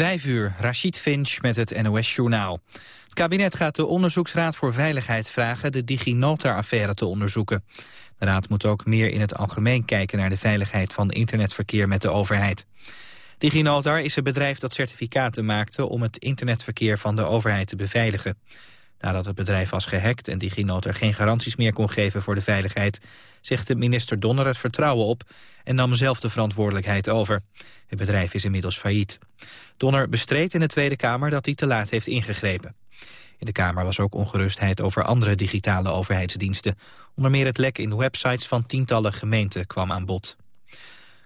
Vijf uur, Rashid Finch met het NOS-journaal. Het kabinet gaat de Onderzoeksraad voor Veiligheid vragen de DigiNotar-affaire te onderzoeken. De raad moet ook meer in het algemeen kijken naar de veiligheid van internetverkeer met de overheid. DigiNotar is een bedrijf dat certificaten maakte om het internetverkeer van de overheid te beveiligen. Nadat het bedrijf was gehackt en DigiNotar geen garanties meer kon geven voor de veiligheid, zegde minister Donner het vertrouwen op en nam zelf de verantwoordelijkheid over. Het bedrijf is inmiddels failliet. Donner bestreed in de Tweede Kamer dat hij te laat heeft ingegrepen. In de Kamer was ook ongerustheid over andere digitale overheidsdiensten. Onder meer het lek in websites van tientallen gemeenten kwam aan bod.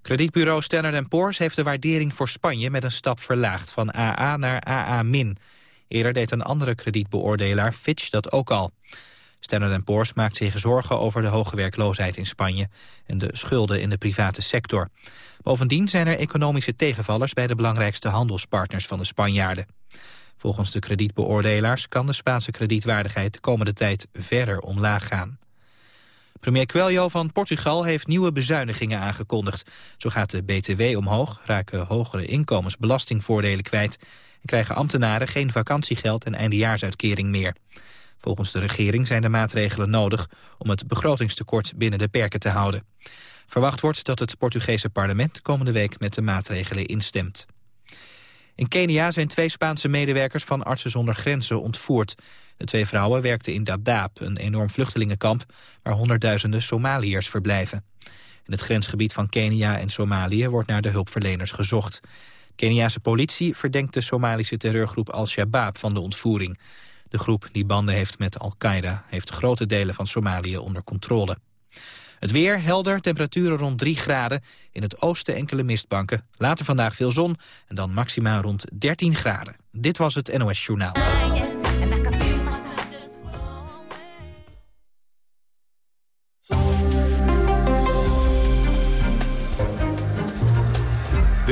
Kredietbureau Standard Poor's heeft de waardering voor Spanje met een stap verlaagd van AA naar AA-. Eerder deed een andere kredietbeoordelaar Fitch dat ook al. Standard Poor's maakt zich zorgen over de hoge werkloosheid in Spanje en de schulden in de private sector. Bovendien zijn er economische tegenvallers bij de belangrijkste handelspartners van de Spanjaarden. Volgens de kredietbeoordelaars kan de Spaanse kredietwaardigheid de komende tijd verder omlaag gaan. Premier Coelho van Portugal heeft nieuwe bezuinigingen aangekondigd. Zo gaat de BTW omhoog, raken hogere inkomensbelastingvoordelen kwijt... en krijgen ambtenaren geen vakantiegeld en eindejaarsuitkering meer. Volgens de regering zijn de maatregelen nodig om het begrotingstekort binnen de perken te houden. Verwacht wordt dat het Portugese parlement komende week met de maatregelen instemt. In Kenia zijn twee Spaanse medewerkers van Artsen zonder Grenzen ontvoerd. De twee vrouwen werkten in Dadaab, een enorm vluchtelingenkamp... waar honderdduizenden Somaliërs verblijven. In het grensgebied van Kenia en Somalië wordt naar de hulpverleners gezocht. Keniaanse politie verdenkt de Somalische terreurgroep Al-Shabaab van de ontvoering. De groep die banden heeft met Al-Qaeda heeft grote delen van Somalië onder controle. Het weer helder, temperaturen rond 3 graden. In het oosten enkele mistbanken. Later vandaag veel zon en dan maximaal rond 13 graden. Dit was het NOS Journaal.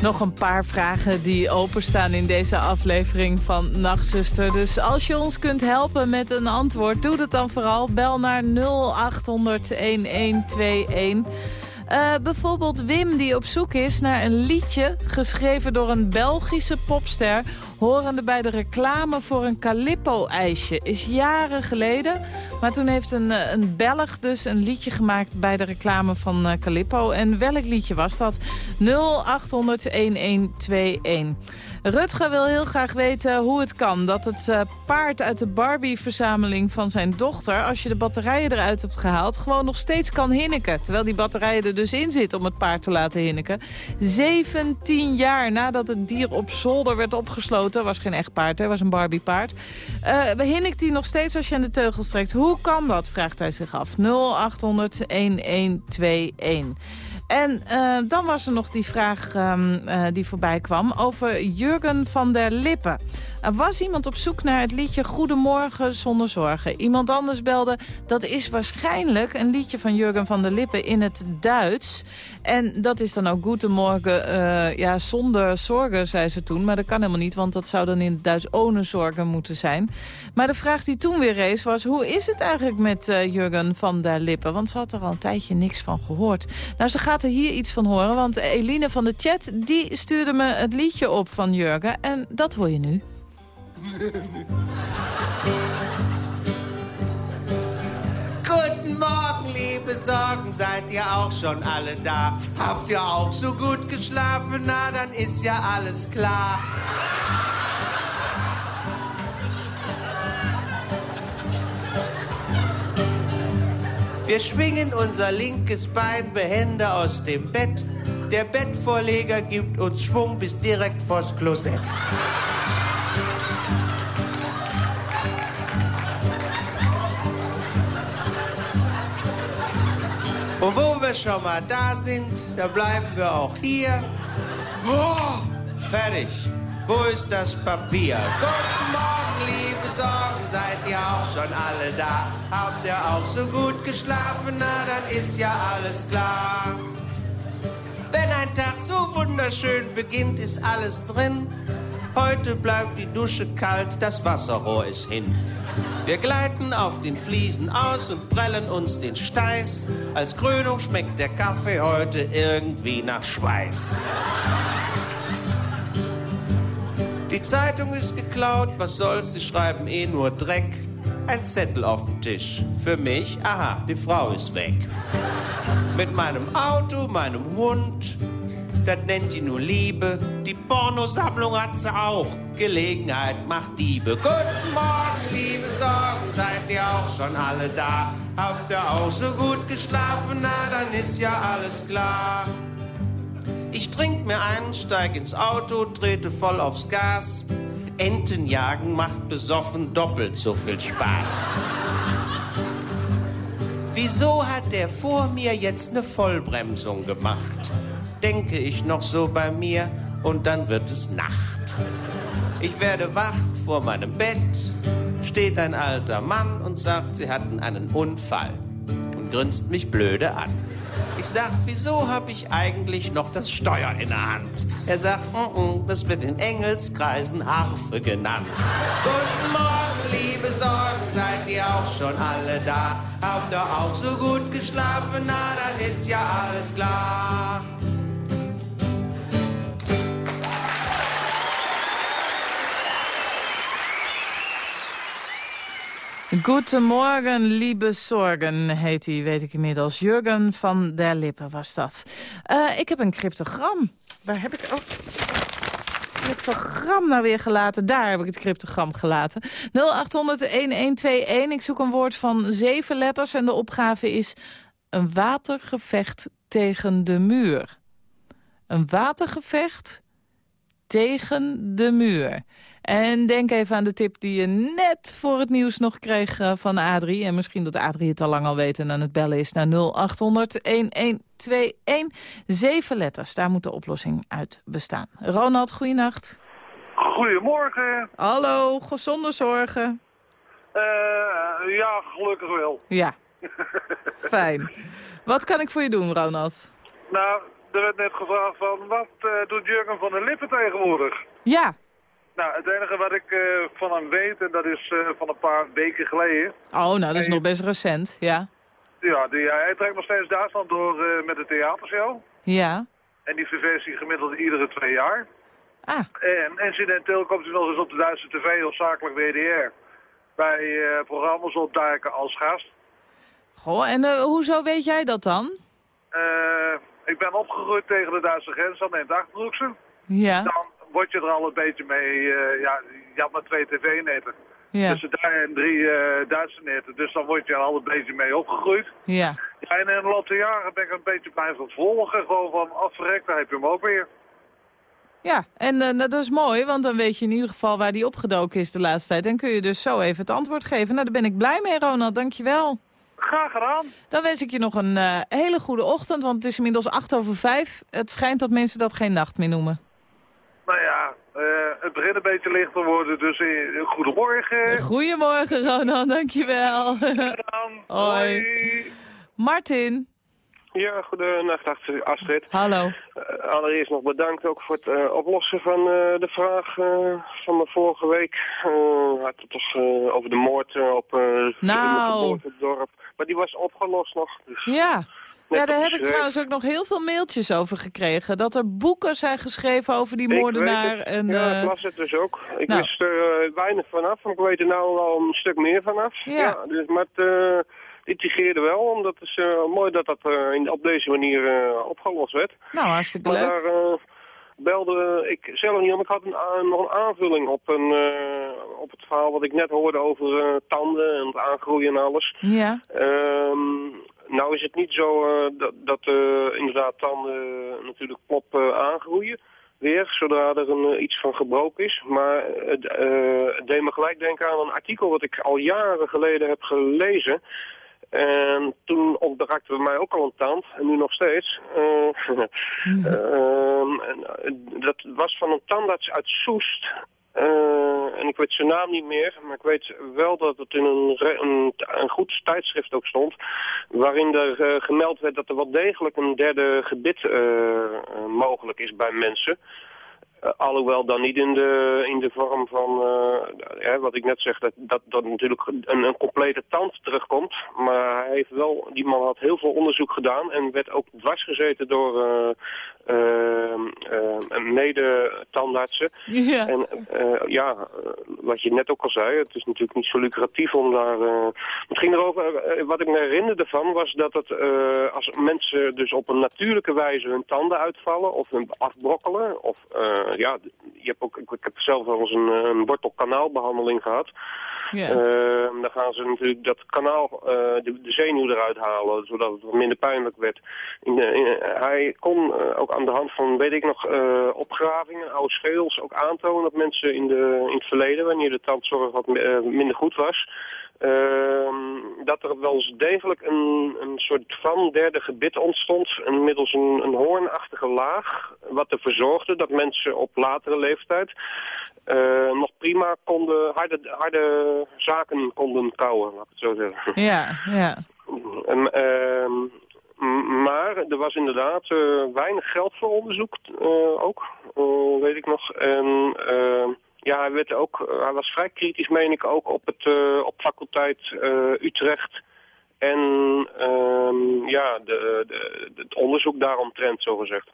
Nog een paar vragen die openstaan in deze aflevering van Nachtzuster. Dus als je ons kunt helpen met een antwoord, doe dat dan vooral. Bel naar 0800 1121. Uh, bijvoorbeeld Wim die op zoek is naar een liedje geschreven door een Belgische popster... horende bij de reclame voor een Calippo-ijsje. Is jaren geleden, maar toen heeft een, eh, een Belg dus een liedje gemaakt... bij de reclame van uh, Calippo. En welk liedje was dat? 0800-1121. Rutger wil heel graag weten hoe het kan dat het uh, paard uit de Barbie-verzameling van zijn dochter... als je de batterijen eruit hebt gehaald, gewoon nog steeds kan hinniken. Terwijl die batterijen er dus in zit om het paard te laten hinniken. 17 jaar nadat het dier op zolder werd opgesloten... was geen echt paard, hè, was een Barbie-paard. Uh, hinnikt hij nog steeds als je aan de teugels trekt. Hoe kan dat, vraagt hij zich af. 0800 1121. En uh, dan was er nog die vraag um, uh, die voorbij kwam over Jurgen van der Lippen. Er was iemand op zoek naar het liedje Goedemorgen zonder zorgen. Iemand anders belde, dat is waarschijnlijk een liedje van Jurgen van der Lippen in het Duits. En dat is dan ook Goedemorgen, uh, ja, zonder zorgen, zei ze toen. Maar dat kan helemaal niet, want dat zou dan in het Duits ohne zorgen moeten zijn. Maar de vraag die toen weer rees was, hoe is het eigenlijk met Jurgen van der Lippen? Want ze had er al een tijdje niks van gehoord. Nou, ze gaat er hier iets van horen, want Eline van de chat... die stuurde me het liedje op van Jurgen en dat hoor je nu. Guten Morgen, liebe Sorgen, seid ihr auch schon alle da? Habt ihr auch so gut geschlafen? Na, dann ist ja alles klar. Wir schwingen unser linkes Bein behende aus dem Bett. Der Bettvorleger gibt uns Schwung bis direkt vors Klosett. Und wo wir schon mal da sind, da bleiben wir auch hier. Oh, fertig. Wo ist das Papier? Guten Morgen, liebe Sorgen, seid ihr auch schon alle da? Habt ihr auch so gut geschlafen? Na, dann ist ja alles klar. Wenn ein Tag so wunderschön beginnt, ist alles drin. Heute bleibt die Dusche kalt, das Wasserrohr ist hin. Wir gleiten auf den Fliesen aus und prellen uns den Steiß. Als Krönung schmeckt der Kaffee heute irgendwie nach Schweiß. Die Zeitung ist geklaut, was soll's, die schreiben eh nur Dreck. Ein Zettel auf dem Tisch. Für mich, aha, die Frau ist weg. Mit meinem Auto, meinem Hund, das nennt die nur Liebe. Die Pornosammlung hat sie auch. Gelegenheit macht Diebe. Guten Morgen, liebe Sorgen, seid ihr auch schon alle da? Habt ihr auch so gut geschlafen? Na, dann ist ja alles klar. Trink mir einen, steig ins Auto, trete voll aufs Gas. Enten jagen macht besoffen doppelt so viel Spaß. Wieso hat der vor mir jetzt eine Vollbremsung gemacht? Denke ich noch so bei mir und dann wird es Nacht. Ich werde wach vor meinem Bett, steht ein alter Mann und sagt, sie hatten einen Unfall und grinst mich blöde an. Ich sag, wieso hab ich eigentlich noch das Steuer in der Hand? Er sagt, mm -mm, das wird in Engelskreisen Harfe genannt. Guten Morgen, liebe Sorgen, seid ihr auch schon alle da? Habt ihr auch so gut geschlafen? Na, dann ist ja alles klar. Goedemorgen, lieve Sorgen, heet hij, weet ik inmiddels. Jurgen van der Lippen was dat. Uh, ik heb een cryptogram. Waar heb ik ook... cryptogram nou weer gelaten? Daar heb ik het cryptogram gelaten. 0800-1121. Ik zoek een woord van zeven letters en de opgave is... een watergevecht tegen de muur. Een watergevecht tegen de muur. En denk even aan de tip die je net voor het nieuws nog kreeg uh, van Adrie. En misschien dat Adrie het al lang al weet en aan het bellen is naar 0800-1121. Zeven letters, daar moet de oplossing uit bestaan. Ronald, goeienacht. Goedemorgen. Hallo, zonder zorgen. Uh, ja, gelukkig wel. Ja, fijn. Wat kan ik voor je doen, Ronald? Nou, er werd net gevraagd van, wat uh, doet Jurgen van der Lippen tegenwoordig? Ja, nou, het enige wat ik uh, van hem weet, en dat is uh, van een paar weken geleden. Oh, nou, dat is nog best recent, ja. Ja, die, hij trekt nog steeds Duitsland door uh, met de theatershow. Ja. En die verversie gemiddeld iedere twee jaar. Ah. En incidenteel komt hij nog eens op de Duitse tv of zakelijk WDR. Bij programma's opduiken als gast. Goh, en hoezo weet jij dat dan? ik ben opgegroeid tegen de Duitse grens aan het Achterhoekse. Ja. Dan word je er al een beetje mee, uh, ja, je had maar twee tv-netten. Ja. Tussen daar en drie uh, Duitse netten. Dus dan word je er al een beetje mee opgegroeid. Ja. ja en in de loop der jaren ben ik een beetje blijven volgen. Gewoon van afgerekt, daar heb je hem ook weer. Ja, en uh, dat is mooi, want dan weet je in ieder geval waar die opgedoken is de laatste tijd. En kun je dus zo even het antwoord geven. Nou, daar ben ik blij mee, Ronald. Dankjewel. Graag gedaan. Dan wens ik je nog een uh, hele goede ochtend, want het is inmiddels acht over vijf. Het schijnt dat mensen dat geen nacht meer noemen. Nou ja, uh, het begint een beetje lichter worden, dus uh, goedemorgen. Goedemorgen Ronald, dankjewel. Gedaan. Hoi. Martin. Ja, goedenacht Astrid. Hallo. Uh, allereerst nog bedankt ook voor het uh, oplossen van uh, de vraag van de vorige week. Uh, had het toch over de moord op nou. het dorp. Maar die was opgelost nog. Dus ja. Ja, daar heb ik trouwens ook nog heel veel mailtjes over gekregen. Dat er boeken zijn geschreven over die moordenaar. En, ja, ik las het dus ook. Ik nou. wist er uh, weinig vanaf, maar ik weet er nou al een stuk meer vanaf. Ja. ja dus, maar het uh, intrigeerde wel, omdat het is uh, mooi dat dat in, op deze manier opgelost werd. Nou, hartstikke maar leuk. Daar, belde ik zelf niet om. Ik had een, nog een aanvulling op, een, op het verhaal wat ik net hoorde over tanden en het aangroeien en alles. Ja. Um, nou is het niet zo uh, dat, dat uh, inderdaad tanden uh, natuurlijk plop aangroeien. Weer, zodra er een, iets van gebroken is. Maar het deed me gelijk denken aan een artikel wat ik al jaren geleden heb gelezen. En toen ontbrakte bij mij ook al een tand, en nu nog steeds. dat was van een tandarts uit Soest. Eh, en ik weet zijn naam niet meer, maar ik weet wel dat het in een, een, een goed tijdschrift ook stond, waarin er eh, gemeld werd dat er wel degelijk een derde gebit eh, mogelijk is bij mensen. Eh, alhoewel dan niet in de, in de vorm van, eh, wat ik net zeg, dat, dat, dat natuurlijk een, een complete tand terugkomt. Maar hij heeft wel, die man had heel veel onderzoek gedaan en werd ook dwarsgezeten door eh, mede-tandartsen. Ja. En ja, wat je net ook al zei, het is natuurlijk niet zo lucratief om daar... het ging erover, wat ik me herinnerde van was dat het, als mensen dus op een natuurlijke wijze hun tanden uitvallen of hun afbrokkelen, of ja, je hebt ook, ik, ik heb zelf wel eens een, eh, een wortelkanaalbehandeling gehad. ja. Eh, dan gaan ze natuurlijk dat kanaal, eh, de, de zenuw eruit halen, zodat het wat minder pijnlijk werd. In hij kon eh, ook aan de hand van, weet ik nog, eh, opgravingen, oude schedels ook aantonen dat mensen in, de, in het verleden, wanneer de tandzorg wat eh, minder goed was, ehm, dat er wel eens degelijk een, een soort van derde gebit ontstond, en middels een, een hoornachtige laag, wat ervoor zorgde dat mensen op latere leeftijd eh, nog prima konden, harde, harde zaken konden kouwen, laat ik het zo zeggen. ja, ja. En, ehm, maar er was inderdaad eh, weinig geld voor onderzoek eh, ook, weet ik nog. En ehm, ja, hij, werd ook, hij was vrij kritisch, meen ik, ook op, het, eh, op faculteit eh, Utrecht. En ehm, ja, de, de, het onderzoek daaromtrent, zo gezegd.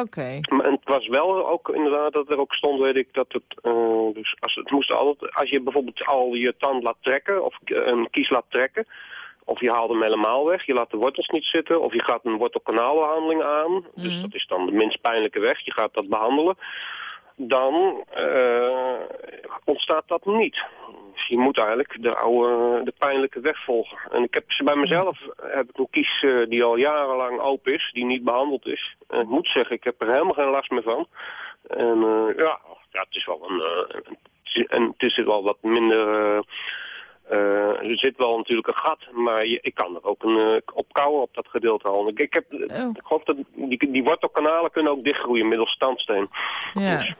Oké. Maar het was wel ook inderdaad dat er ook stond, weet ik, dat het, eh, dus als het moest altijd, als je bijvoorbeeld al je tand laat trekken of een kies laat trekken, of je haalt hem helemaal weg, je laat de wortels niet zitten, of je gaat een wortelkanaalbehandeling aan, dus dat is dan de minst pijnlijke weg, je gaat dat behandelen, dan eh, ontstaat dat niet. Je moet eigenlijk de oude, de pijnlijke weg volgen. En ik heb ze bij mezelf heb ik een kies eh, die al jarenlang open is, die niet behandeld is. En ik moet zeggen, ik heb er helemaal geen last meer van. En eh, ja, ja, het is wel een, een- en het is wel wat minder. Eh, er zit wel natuurlijk een gat, maar je, ik kan er ook een, eh, op kouwen op dat gedeelte al. Ik, ik, heb, Oh. ik geloof dat die, die wortelkanalen kunnen ook dichtgroeien middels standsteen. Ja.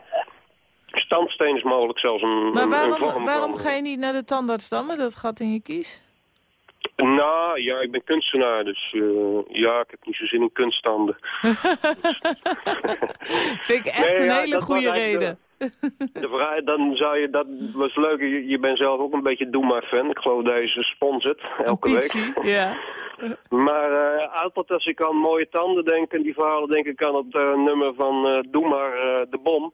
Standsteen is mogelijk zelfs een, Maar een waarom, vorm waarom ga je niet naar de tandarts dan met dat gat in je kies? Nou, ja, ik ben kunstenaar, dus eh, ja, ik heb niet zo zin in kunststanden. Vind ik echt Nee, een ja, hele dat goede reden. De vraag, dan zou je, dat was leuk, je, je bent zelf ook een beetje Doe maar fan. Ik geloof deze sponsort, elke week. Ja. Maar eh, altijd als ik aan mooie tanden denk en die verhalen, denk ik aan het eh, nummer van Doe maar eh, de bom.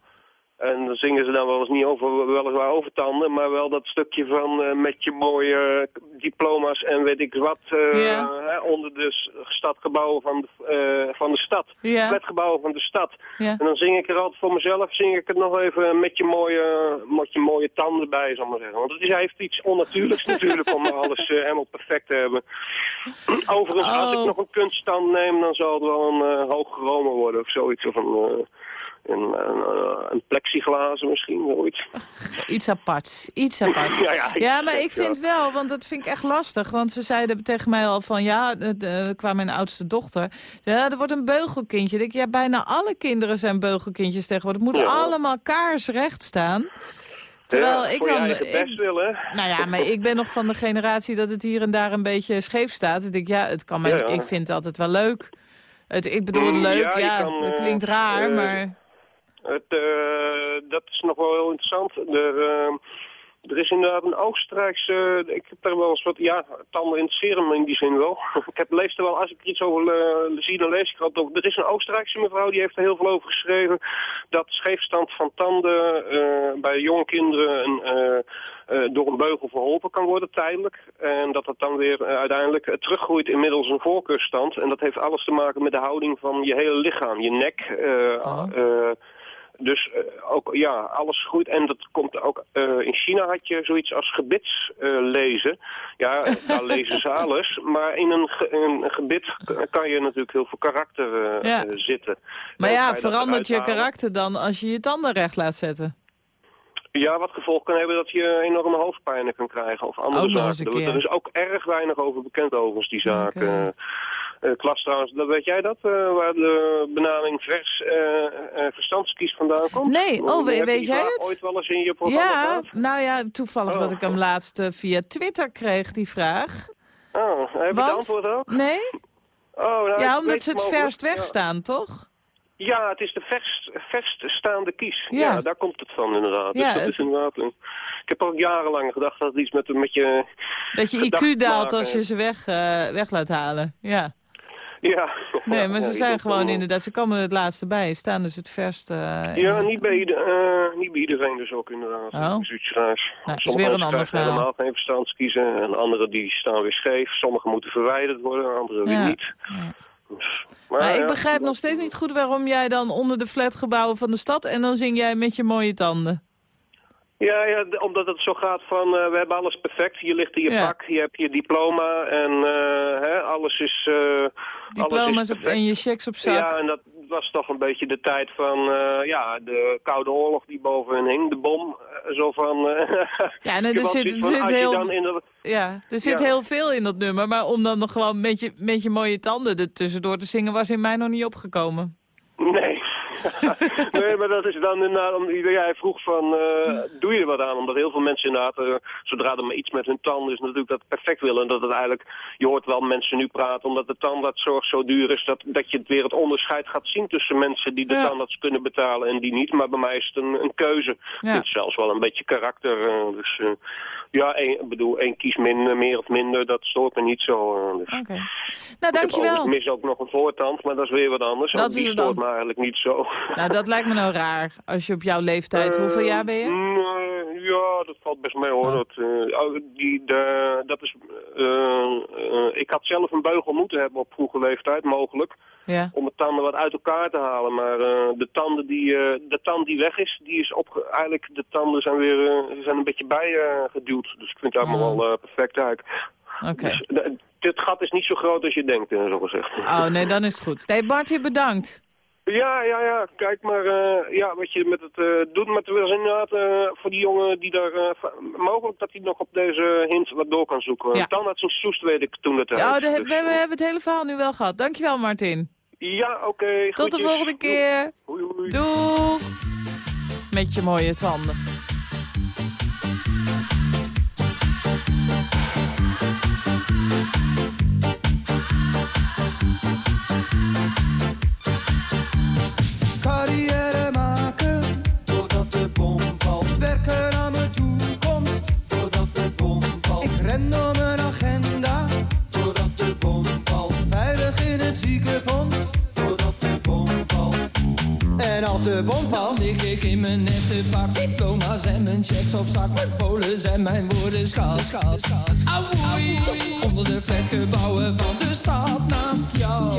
En dan zingen ze dan wel eens niet over, weliswaar over tanden, maar wel dat stukje van eh, met je mooie eh, diploma's en weet ik wat eh, Ja. onder de stadgebouwen van de, eh, van de stad. Ja. Flatgebouwen van de stad. Ja. En dan zing ik er altijd voor mezelf, zing ik het nog even met je mooie, met je mooie tanden bij, zal ik maar zeggen. Want het is, hij heeft iets onnatuurlijks natuurlijk om alles helemaal perfect te hebben. Overigens, als Oh. ik nog een kunststand neem, dan zal het wel een hoog geromen worden of zoiets. Of een, eh, een, eh, plexiglazen misschien, zoiets. Iets aparts. Iets aparts. Ja, ja, Ja, maar ik ja. vind wel, want dat vind ik echt lastig. Want ze zeiden tegen mij al van, ja, de- qua mijn oudste dochter. Ja, er wordt een beugelkindje. Ik denk, ja, bijna alle kinderen zijn beugelkindjes tegenwoordig. Het moet Ja. allemaal kaarsrecht staan. Terwijl Ja, ik dan... ik- willen. nou ja, maar ik ben nog van de generatie dat het hier en daar een beetje scheef staat. Ik denk, ja, het kan mij, Ja, ik vind het altijd wel leuk. Het, ik bedoel, Mm, leuk, ja, kan, het eh, klinkt raar, eh, maar... Het, eh, dat is nog wel heel interessant. Er, eh, er is inderdaad een Oostenrijkse... ik heb daar wel eens wat... Ja, tanden interesseren me in die zin wel. ik heb, lees er wel, als ik er iets over eh, zie, dan lees ik altijd over. Er is een Oostenrijkse mevrouw, die heeft er heel veel over geschreven... dat scheefstand van tanden bij jonge kinderen... Een, door een beugel verholpen kan worden tijdelijk. En dat dat dan weer uiteindelijk teruggroeit inmiddels een voorkeurstand. En dat heeft alles te maken met de houding van je hele lichaam. Je nek, Oh. Dus eh, ook, ja, alles groeit. En dat komt ook, eh, in China had je zoiets als gebitslezen. ja, daar lezen ze alles. Maar in een, ge- in een gebit kan je natuurlijk heel veel karakter eh, Ja. zitten. Maar ja, verandert je karakter dan als je je tanden recht laat zetten? Ja, wat gevolg kan hebben dat je enorme hoofdpijnen kan krijgen of andere Ook eens zaken. Er is ook erg weinig over bekend overigens, die zaken. Eh, klas trouwens, dat weet jij dat? eh, waar de benaming vers eh verstandskies vandaan komt? Nee, oh, weet die jij het? ooit wel eens in je programma Ja, gehad? nou ja, toevallig Oh. dat ik hem laatst via Twitter kreeg, die vraag. Oh, heb je het antwoord ook? Nee? Oh, nou, Ja, weet omdat ze het mogelijk. verst Ja. wegstaan, toch? Ja, het is de verst, verststaande kies. Ja. Ja. daar komt het van inderdaad. Ja, dus dat het- is inderdaad een... Ik heb ook jarenlang gedacht dat het iets met, met je... Dat je IQ daalt als je ze weg, weg laat halen. Ja. Ja. Nee, maar ze zijn gewoon inderdaad, ze komen het laatste bij. Staan dus het verst. eh, Ja, niet bij, ieder- eh, niet bij iedereen dus ook inderdaad. Oh. Nou, is weer een ander verhaal. helemaal geen verstandskiezen. En andere die staan weer scheef. Sommige moeten verwijderd worden, andere weer niet. Ja. Dus- Maar ik ja, begrijp nog steeds niet goed waarom jij dan onder de flatgebouwen van de stad... en dan zing jij met je mooie tanden. Ja, ja, omdat het zo gaat van, eh, we hebben alles perfect. Je ligt in je Ja. pak, je hebt je diploma en eh, hè, alles is eh, alles Diploma's is op, perfect. en je checks op zak. Ja, en dat was toch een beetje de tijd van eh, ja, de Koude Oorlog die boven hen hing, de bom. eh, zo van... eh, Ja, nee, je er zit, er van, zit heel... de, Ja, er zit Ja. heel veel in dat nummer. Maar om dan nog gewoon met je, met je mooie tanden er tussendoor te zingen... was in mij nog niet opgekomen. Nee. nee, maar dat is dan inderdaad, om- jij vroeg van, eh, doe je er wat aan? Omdat heel veel mensen inderdaad, eh, zodra er maar iets met hun tanden is, natuurlijk dat perfect willen. En dat het eigenlijk, je hoort wel mensen nu praten, omdat de tandartszorg zo duur is, dat, dat je het weer het onderscheid gaat zien tussen mensen die de Ja. tandarts kunnen betalen en die niet. Maar bij mij is het een, een keuze. Ja. Het is zelfs wel een beetje karakter. eh, dus ja, ik bedoel, één kies minder, meer of minder, dat stoort me niet zo. eh, dus. Oké. Nou, Ik dankjewel. overigens mis ook nog een voortand, maar dat is weer wat anders. Dat die stoort dan. me eigenlijk niet zo. Nou, dat lijkt me nou raar. Als je op jouw leeftijd... Hoeveel Eh, jaar ben je? ja, dat valt best mee hoor. Oh. Dat, eh, oh, die, de, dat is, eh, eh, ik had zelf een beugel moeten hebben op vroege leeftijd, mogelijk. Ja. Om de tanden wat uit elkaar te halen. Maar eh, de, tanden die, eh, de tand die weg is, die is op, eigenlijk de tanden zijn weer eh, zijn een beetje bijgeduwd. dus ik vind het allemaal Oh. wel perfect eigenlijk. Oké. Dus, dit gat is niet zo groot als je denkt, zo gezegd. Oh, nee, dan is het goed. Nee, Bartje, bedankt. Ja, ja, ja. Kijk maar ja, wat je met het eh, doet. Maar het was inderdaad voor die jongen die daar... mogelijk dat hij nog op deze hint wat door kan zoeken. Ja. Tandarts in Soest weet ik toen het Ja, de- we, we hebben het hele verhaal nu wel gehad. Dankjewel, Martin. Ja, oké. Tot de volgende keer. Hoi. Doeg! Met je mooie tanden. De valt, lig ik in mijn nette pak. Diploma's en mijn checks op zak. Mijn polen en mijn woorden schat. Auwoei, onder de flatgebouwen van de stad naast jou.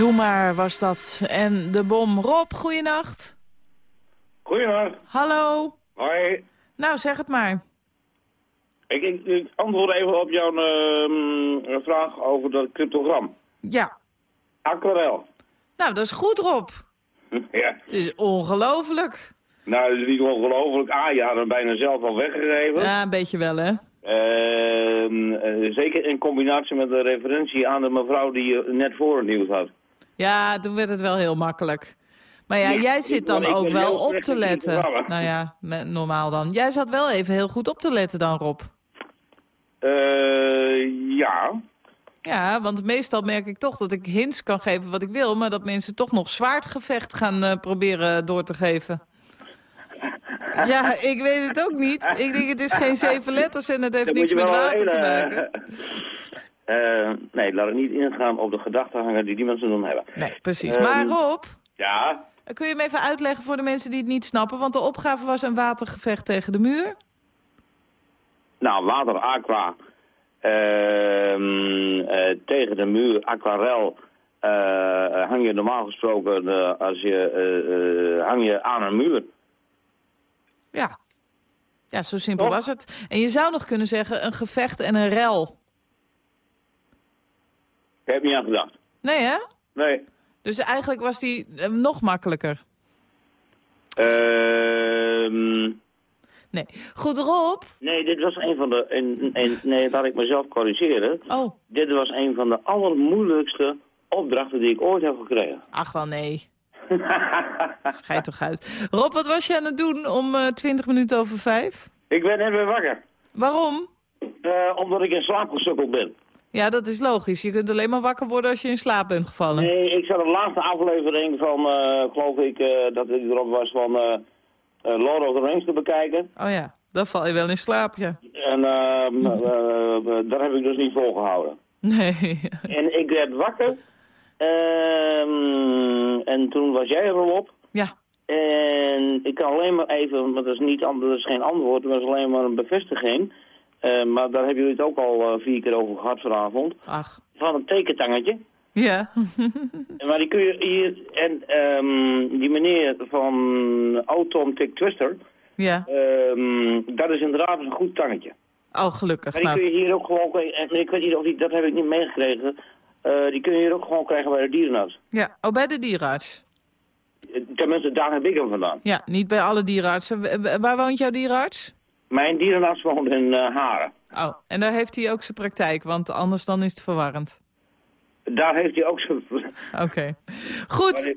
Doe maar, was dat. En de bom. Rob, goeienacht. Goeienacht. Hallo. Hoi. Nou, zeg het maar. Ik, ik, ik antwoord even op jouw ehm, vraag over dat cryptogram. Ja. Aquarel. Nou, dat is goed, Rob. ja. Het is ongelooflijk. Nou, dat is niet ongelooflijk. Ah, je had hem bijna zelf al weggegeven. Ja, een beetje wel, hè? Ehm, eh, zeker in combinatie met de referentie aan de mevrouw die je net voor het nieuws had. Ja, toen werd het wel heel makkelijk. Maar ja, Ja, jij zit dan ook wel op te letten. Nou ja, normaal dan. Jij zat wel even heel goed op te letten dan, Rob. Eh, ja. Ja, want meestal merk ik toch dat ik hints kan geven wat ik wil... maar dat mensen toch nog zwaardgevecht gaan eh, proberen door te geven. Ja, ik weet het ook niet. Ik denk het is geen zeven letters en het heeft niks met water te een, maken. Eh, nee, laat ik niet ingaan op de gedachtehangen die die mensen dan hebben. Nee, precies. Ehm, Maar Rob, Ja, kun je hem even uitleggen voor de mensen die het niet snappen? Want de opgave was een watergevecht tegen de muur. Nou, water, aqua, ehm, eh, tegen de muur, aquarel, eh, hang je normaal gesproken als je, hang je aan een muur. Ja. Ja, zo simpel Toch? was het. En je zou nog kunnen zeggen een gevecht en een rel. Heb niet aan gedacht. Nee, hè? Nee. Dus eigenlijk was die eh, nog makkelijker. Ehm, Nee. Goed, Rob. nee, dit was een van de, een, een, nee, laat ik mezelf corrigeren. Oh, Dit was een van de allermoeilijkste opdrachten die ik ooit heb gekregen. ach wel nee. Schijt toch uit. Rob, wat was je aan het doen om eh 20 minuten over vijf? ik ben net weer wakker, Waarom? eh, omdat ik in slaap gesukkeld ben. Ja, dat is logisch. Je kunt alleen maar wakker worden als je in slaap bent gevallen. Nee, ik zat de laatste aflevering van, eh, geloof ik, eh, dat ik erop was van eh, Lord of the Rings te bekijken. Oh ja, dan val je wel in slaap, ja. En ehm, eh, eh, dat heb ik dus niet volgehouden. Nee. En ik werd wakker. ehm, en toen was jij er al op. Ja. En ik kan alleen maar even, maar dat is, niet, dat is geen antwoord, dat is alleen maar een bevestiging. Eh, maar daar hebben jullie het ook al eh, vier keer over gehad vanavond. Ach. Van een tekentangetje. Ja. Maar die kun je hier, en ehm, die meneer van Autom Tick Twister, ja. ehm, dat is inderdaad een goed tangetje. Oh, gelukkig. Maar die kun Nou, je hier ook gewoon, en ik weet niet of die, dat heb ik niet meegekregen, Eh, die kun je hier ook gewoon krijgen bij de dierenarts. ja. Oh, bij de dierenarts. Tenminste, daar heb ik hem vandaan. Ja, niet bij alle dierenartsen. Waar woont jouw dierenarts? Mijn dierenarts woont in eh, Haren. Oh, en daar heeft hij ook zijn praktijk, want anders dan is het verwarrend. Daar heeft hij ook zijn... Oké. Goed.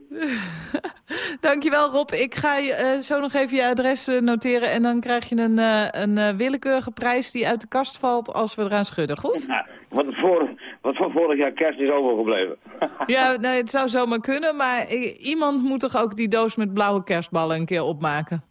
Dankjewel Rob. Ik ga je, eh, zo nog even je adres eh, noteren en dan krijg je een, een willekeurige prijs die uit de kast valt als we eraan schudden. Goed? Nou, wat, voor, wat van vorig jaar kerst is overgebleven. Ja, nee, het zou zomaar kunnen, maar iemand moet toch ook die doos met blauwe kerstballen een keer opmaken.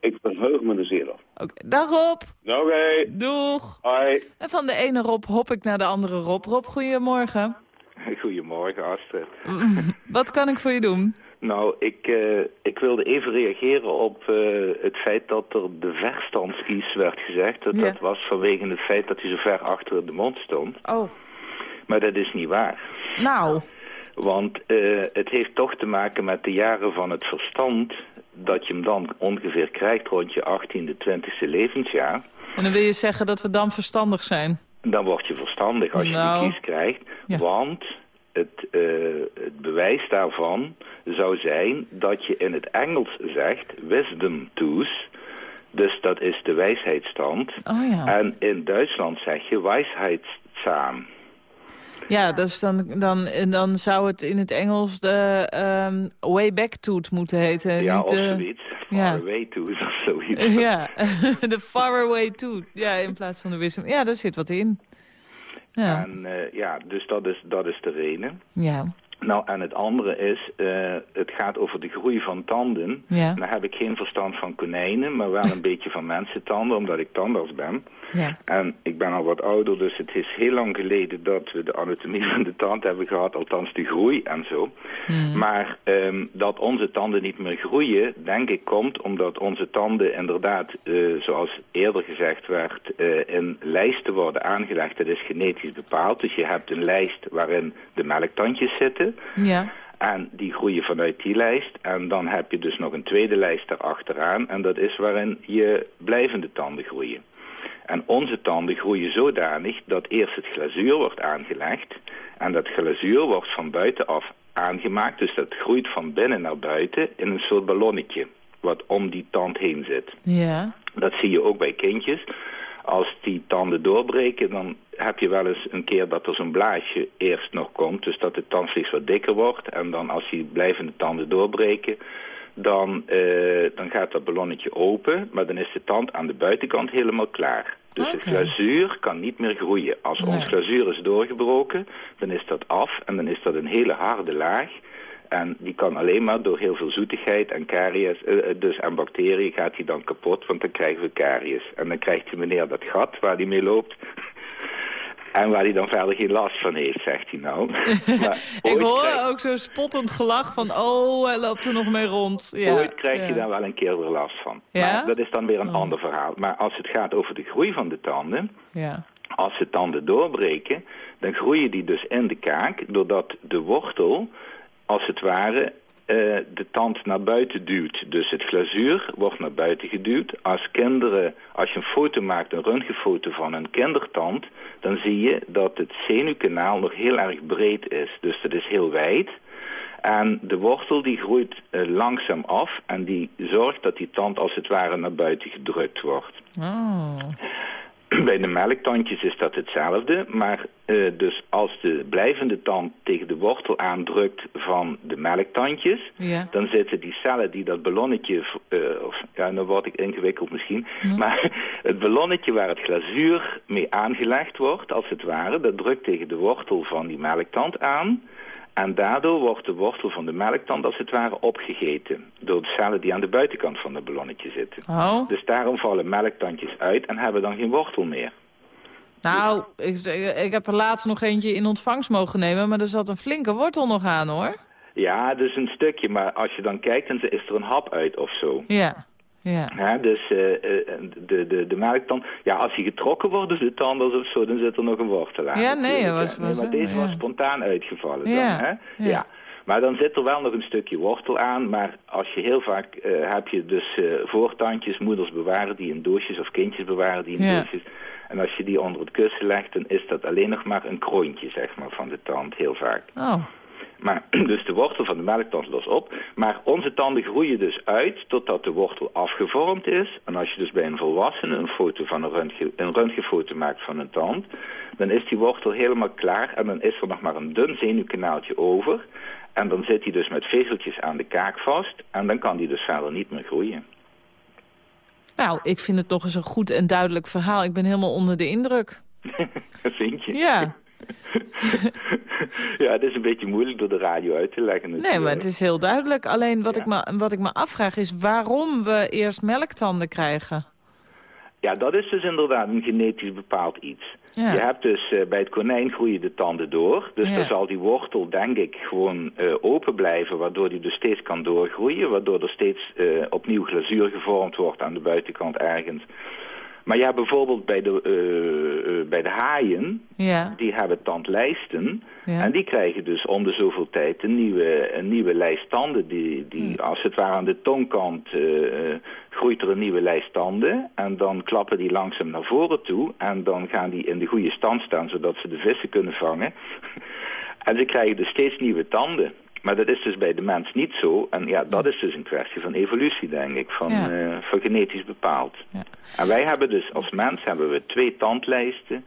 ik verheug me er zeer Oké, dag Rob. Oké, Doeg. hoi. En van de ene Rob hop ik naar de andere Rob. Rob, goedemorgen. Goedemorgen, Astrid. Wat kan ik voor je doen? Nou, ik, eh, ik wilde even reageren op eh, het feit dat er de verstandskies werd gezegd. Dat, Ja. dat was vanwege het feit dat hij zo ver achter de mond stond. Oh, Maar dat is niet waar. nou. Want eh, het heeft toch te maken met de jaren van het verstand... dat je hem dan ongeveer krijgt rond je 18e, 20e levensjaar. En dan wil je zeggen dat we dan verstandig zijn. Dan word je verstandig als je Nou. die kies krijgt. Ja. Want het, eh, het bewijs daarvan zou zijn dat je in het Engels zegt wisdom tooth. Dus dat is de wijsheidsstand. Oh ja. En in Duitsland zeg je wijsheidszaan. Ja, dus dan, dan, en dan zou het in het Engels de ehm way back tooth moeten heten. ja, niet of zoiets. ja. Far away tooth of zoiets. Ja, de far away tooth. Ja, in plaats van de wisdom. Ja, daar zit wat in. Ja. En eh, ja, dus dat is, dat is de reden. ja. Nou, en het andere is, eh, het gaat over de groei van tanden. Ja. Daar heb ik geen verstand van konijnen, maar wel een beetje van mensentanden, omdat ik tandarts ben. Ja. En ik ben al wat ouder, dus het is heel lang geleden dat we de anatomie van de tand hebben gehad, althans de groei en zo. Hmm. Maar ehm, dat onze tanden niet meer groeien, denk ik, komt omdat onze tanden inderdaad, eh, zoals eerder gezegd werd, eh, in lijsten worden aangelegd. Dat is genetisch bepaald. Dus je hebt een lijst waarin de melktandjes zitten. Ja. En die groeien vanuit die lijst. En dan heb je dus nog een tweede lijst daarachteraan. En dat is waarin je blijvende tanden groeien. En onze tanden groeien zodanig dat eerst het glazuur wordt aangelegd. En dat glazuur wordt van buitenaf aangemaakt. Dus dat groeit van binnen naar buiten in een soort ballonnetje. Wat om die tand heen zit. Ja. Dat zie je ook bij kindjes. Als die tanden doorbreken, dan heb je wel eens een keer dat er zo'n blaasje eerst nog komt. Dus dat het tandvlees wat dikker wordt. En dan als die blijvende tanden doorbreken, dan, eh, dan gaat dat ballonnetje open. Maar dan is de tand aan de buitenkant helemaal klaar. Dus het Oké. glazuur kan niet meer groeien. Als ons glazuur is doorgebroken, dan is dat af. En dan is dat een hele harde laag. En die kan alleen maar door heel veel zoetigheid en karies, eh, eh, dus en bacteriën gaat die dan kapot, want dan krijgen we karies. En dan krijgt die meneer dat gat waar die mee loopt. En waar hij dan verder geen last van heeft, zegt hij nou. Maar Ik hoor krijg- ook zo'n spottend gelach van, oh, hij loopt er nog mee rond. Ja. Ooit krijg je daar wel een keer weer last van. Ja? Maar dat is dan weer een Oh. ander verhaal. Maar als het gaat over de groei van de tanden, Ja. als de tanden doorbreken, dan groeien die dus in de kaak, doordat de wortel, als het ware, eh, de tand naar buiten duwt. Dus het glazuur wordt naar buiten geduwd. Als kinderen, als je een foto maakt, een röntgenfoto van een kindertand, dan zie je dat het zenuwkanaal nog heel erg breed is. Dus dat is heel wijd. En de wortel die groeit eh, langzaam af en die zorgt dat die tand als het ware naar buiten gedrukt wordt. Oh. Bij de melktandjes is dat hetzelfde, maar eh, dus als de blijvende tand tegen de wortel aandrukt van de melktandjes, Ja. dan zitten die cellen die dat ballonnetje, eh, of ja, dan word ik ingewikkeld misschien, maar het ballonnetje waar het glazuur mee aangelegd wordt, als het ware, dat drukt tegen de wortel van die melktand aan. En daardoor wordt de wortel van de melktand als het ware opgegeten door de cellen die aan de buitenkant van het ballonnetje zitten. Oh. Dus daarom vallen melktandjes uit en hebben dan geen wortel meer. Nou, ik, ik heb er laatst nog eentje in ontvangst mogen nemen, maar er zat een flinke wortel nog aan, hoor. Ja, dus een stukje, maar als je dan kijkt, dan is er een hap uit of zo. Ja. Ja. Ja, dus eh, eh, de, de, de melktand, ja, als die getrokken wordt, dus de tanden of zo, dan zit er nog een wortel aan. Ja, nee, dat was- hè. nee, was- maar deze ja. was spontaan uitgevallen Ja, dan, hè? ja. Ja. Maar dan zit er wel nog een stukje wortel aan, maar als je heel vaak eh, heb je dus voortandjes, moeders bewaren die in doosjes of kindjes bewaren die in Ja. doosjes. En als je die onder het kussen legt, dan is dat alleen nog maar een kroontje, zeg maar, van de tand, heel vaak. Oh. Maar, dus de wortel van de melktand los op. Maar onze tanden groeien dus uit totdat de wortel afgevormd is. En als je dus bij een volwassene een, foto van een, röntgen, een röntgenfoto maakt van een tand... dan is die wortel helemaal klaar en dan is er nog maar een dun zenuwkanaaltje over. En dan zit hij dus met vezeltjes aan de kaak vast. En dan kan die dus verder niet meer groeien. Nou, ik vind het nog eens een goed en duidelijk verhaal. Ik ben helemaal onder de indruk. Dat vind je? Ja. ja, het is een beetje moeilijk door de radio uit te leggen. Nee, maar het is heel duidelijk. Alleen wat, Ja. ik me, wat ik me afvraag is waarom we eerst melktanden krijgen. Ja, dat is dus inderdaad een genetisch bepaald iets. Ja. Je hebt dus eh, bij het konijn groeien de tanden door. Dus Ja. dan zal die wortel denk ik gewoon eh, open blijven, waardoor die dus steeds kan doorgroeien. Waardoor er steeds eh, opnieuw glazuur gevormd wordt aan de buitenkant ergens. Maar ja, bijvoorbeeld bij de, eh, eh, bij de haaien, Ja. die hebben tandlijsten. Ja. En die krijgen dus om de zoveel tijd een nieuwe, een nieuwe lijst tanden. Die, die als het ware aan de tongkant eh, groeit er een nieuwe lijst tanden. En dan klappen die langzaam naar voren toe. En dan gaan die in de goede stand staan, zodat ze de vissen kunnen vangen. en ze krijgen dus steeds nieuwe tanden. Maar dat is dus bij de mens niet zo. En ja, dat is dus een kwestie van evolutie, denk ik. Van, Ja. eh, van genetisch bepaald. Ja. En wij hebben dus als mens hebben we twee tandlijsten.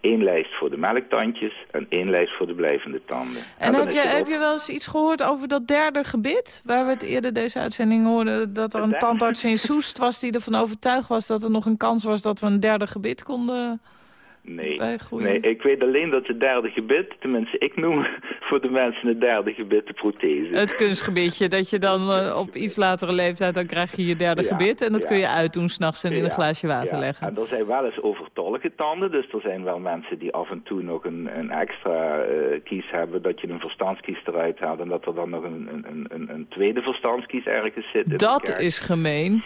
Eén lijst voor de melktandjes en één lijst voor de blijvende tanden. En heb je, heb je wel eens iets gehoord over dat derde gebit? Waar we het eerder deze uitzending hoorden dat er een derde? tandarts in Soest was... die ervan overtuigd was dat er nog een kans was dat we een derde gebit konden... Nee. Nee, ik weet alleen dat het derde gebit, tenminste ik noem voor de mensen het derde gebit de prothese. Het kunstgebitje, dat je dan eh, op iets latere leeftijd, dan krijg je je derde Ja, gebit. En dat ja. kun je uitdoen s'nachts en in een Ja, glaasje water ja. leggen. En er zijn wel eens overtollige tanden, dus er zijn wel mensen die af en toe nog een, een extra eh, kies hebben, dat je een verstandskies eruit haalt en dat er dan nog een, een, een, een tweede verstandskies ergens zit. Dat is gemeen.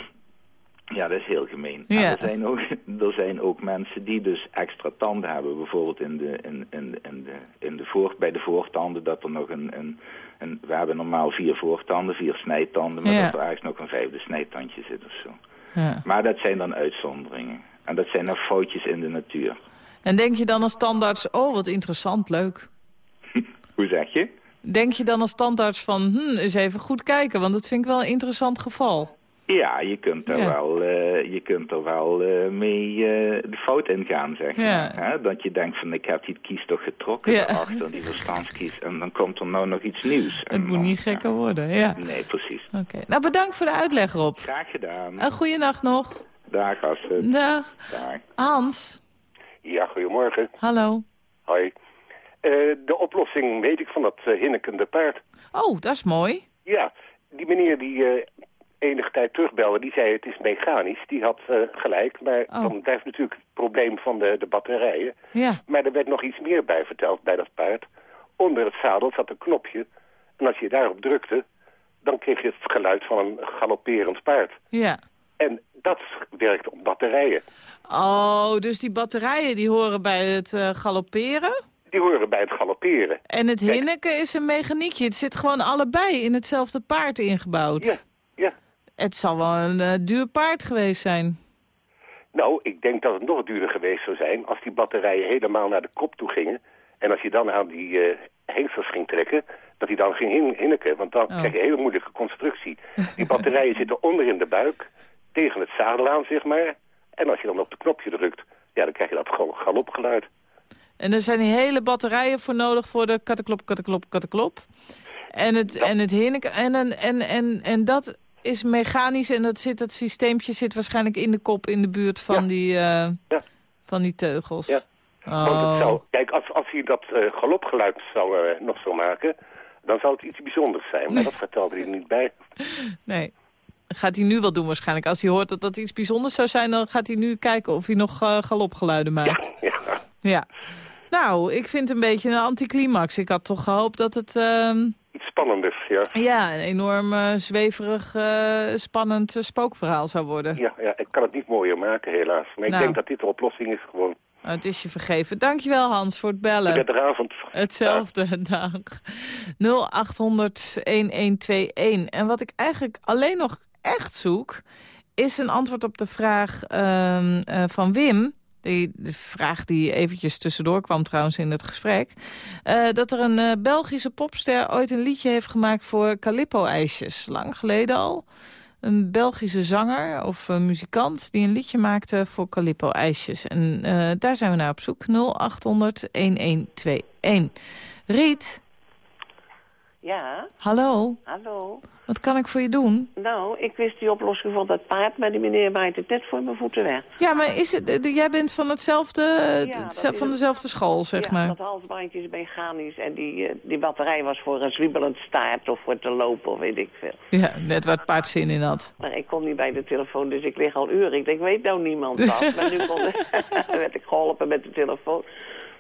Ja, dat is heel gemeen. Ja. Er, zijn ook, er zijn ook mensen die dus extra tanden hebben. Bijvoorbeeld in de, in, in, in de, in de voor, bij de voortanden dat er nog een, een, een... We hebben normaal vier voortanden, vier snijtanden. Maar Ja. dat er eigenlijk nog een vijfde snijtandje zit of zo. Ja. Maar dat zijn dan uitzonderingen. En dat zijn dan foutjes in de natuur. En denk je dan als tandarts, oh wat interessant, leuk. Hoe zeg je? Denk je dan als tandarts van, hm, eens even goed kijken, want dat vind ik wel een interessant geval. Ja, je kunt er Ja. wel, eh, je kunt er wel eh, mee eh, de fout in gaan, zeg Ja. maar. Hè? Dat je denkt van, ik heb die kies toch getrokken Ja. achter die verstandskies. En dan komt er nou nog iets nieuws. En Het moet dan- niet gekker worden, ja. Nee, precies. Oké. Nou, bedankt voor de uitleg, Rob. Graag gedaan. Een goede nacht nog. Dag, gasten. Dag. Dag. Hans, Ja, goedemorgen. hallo. Hoi. Eh, de oplossing weet ik van dat uh, hinnekende paard. Oh, dat is mooi. Ja, die meneer die eh, enige tijd terugbelde, die zei het is mechanisch. Die had eh, gelijk, maar Oh. dan blijft natuurlijk het probleem van de, de batterijen. Ja. Maar er werd nog iets meer bij verteld bij dat paard. Onder het zadel zat een knopje. En als je daarop drukte, dan kreeg je het geluid van een galopperend paard. Ja. En dat werkt op batterijen. Oh, dus die batterijen die horen bij het eh, galopperen. Die horen bij het galopperen. En het hinneken is een mechaniekje. Het zit gewoon allebei in hetzelfde paard ingebouwd. Ja, ja. Het zal wel een eh, duur paard geweest zijn. Nou, ik denk dat het nog duurder geweest zou zijn als die batterijen helemaal naar de kop toe gingen. En als je dan aan die hengsels ging trekken, dat hij dan ging hin hinneken. Want dan Oh. krijg je een hele moeilijke constructie. Die batterijen zitten onder in de buik, tegen het zadel aan, zeg maar. En als je dan op de knopje drukt, ja, dan krijg je dat gewoon galopgeluid. En er zijn die hele batterijen voor nodig voor de katteklop, katteklop, katteklop. En het, en het hinneken. En, en, en, en, en dat is mechanisch en dat, zit, dat systeempje zit waarschijnlijk in de kop in de buurt van, Ja. die, eh, Ja. van die teugels. Ja. Want Oh. het zou, kijk, als, als hij dat eh, galopgeluid zou, eh, nog zou maken, dan zou het iets bijzonders zijn. Maar dat vertelde hij er niet bij. Nee. Gaat hij nu wel doen waarschijnlijk. Als hij hoort dat dat iets bijzonders zou zijn, dan gaat hij nu kijken of hij nog galopgeluiden maakt. Ja. Ja. Nou, ik vind het een beetje een anticlimax. Ik had toch gehoopt dat het ehm, Iets spannenders, ja. ja, een enorm eh, zweverig, eh, spannend eh, spookverhaal zou worden. Ja, ja, ik kan het niet mooier maken, helaas. Maar ik Nou. denk dat dit de oplossing is gewoon. Het is je vergeven. Dankjewel Hans voor het bellen. Goedenavond. Hetzelfde, dag. 0800-1121. En wat ik eigenlijk alleen nog echt zoek... is een antwoord op de vraag ehm, eh, van Wim... Die, de vraag die eventjes tussendoor kwam trouwens in het gesprek... eh, dat er een eh, Belgische popster ooit een liedje heeft gemaakt voor Calippo-ijsjes. Lang geleden al. Een Belgische zanger of eh, muzikant die een liedje maakte voor Calippo-ijsjes. En daar zijn we naar op zoek. 0800-1121. Riet, Ja, hallo. hallo. Wat kan ik voor je doen? Nou, ik wist die oplossing van dat paard, maar die meneer maait het net voor mijn voeten weg. Ja, maar is het, jij bent van hetzelfde, Ja, van dezelfde school, zeg ja, maar. dat halsbandje is mechanisch en die, eh, die batterij was voor een zwiebelend staart of voor te lopen of weet ik veel. Ja, net waar het paard zin in had. Maar ik kom niet bij de telefoon, dus ik lig al uren. Ik denk, weet nou niemand dat? maar nu kon, werd ik geholpen met de telefoon.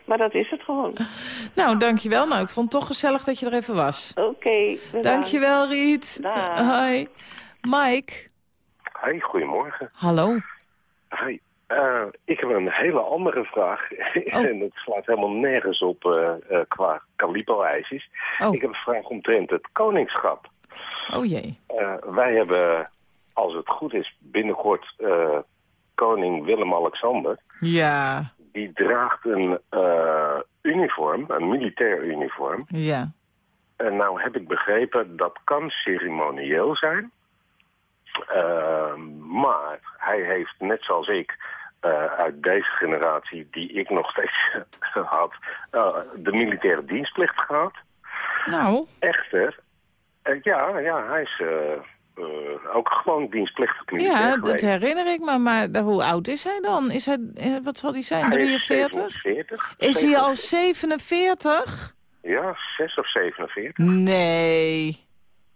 Maar dat is het gewoon. Nou, dankjewel. Nou, ik vond het toch gezellig dat je er even was. Oké. Dankjewel, Riet. Dag. Hoi. Mike. Hi, goedemorgen. Hallo. Hi. Eh, ik heb een hele andere vraag. en het slaat helemaal nergens op eh, eh, qua Calipo-ijsjes. Oh. Ik heb een vraag omtrent het koningschap. Oh jee. Eh, wij hebben, als het goed is, binnenkort eh, koning Willem-Alexander. Ja, Die draagt een eh, uniform, een militair uniform. ja. En nou heb ik begrepen, dat kan ceremonieel zijn. Uh, maar hij heeft, net zoals ik, uh, uit deze generatie die ik nog steeds had, de militaire dienstplicht gehad. Nou. Echter, ja, ja, hij is eh, ook gewoon dienstplichtig militair Ja, geweest. dat herinner ik me. Maar hoe oud is hij dan? Is hij, eh, wat zal hij zijn? Hij is 43? 47. Is hij al 47? Ja, 6 of 47. Nee.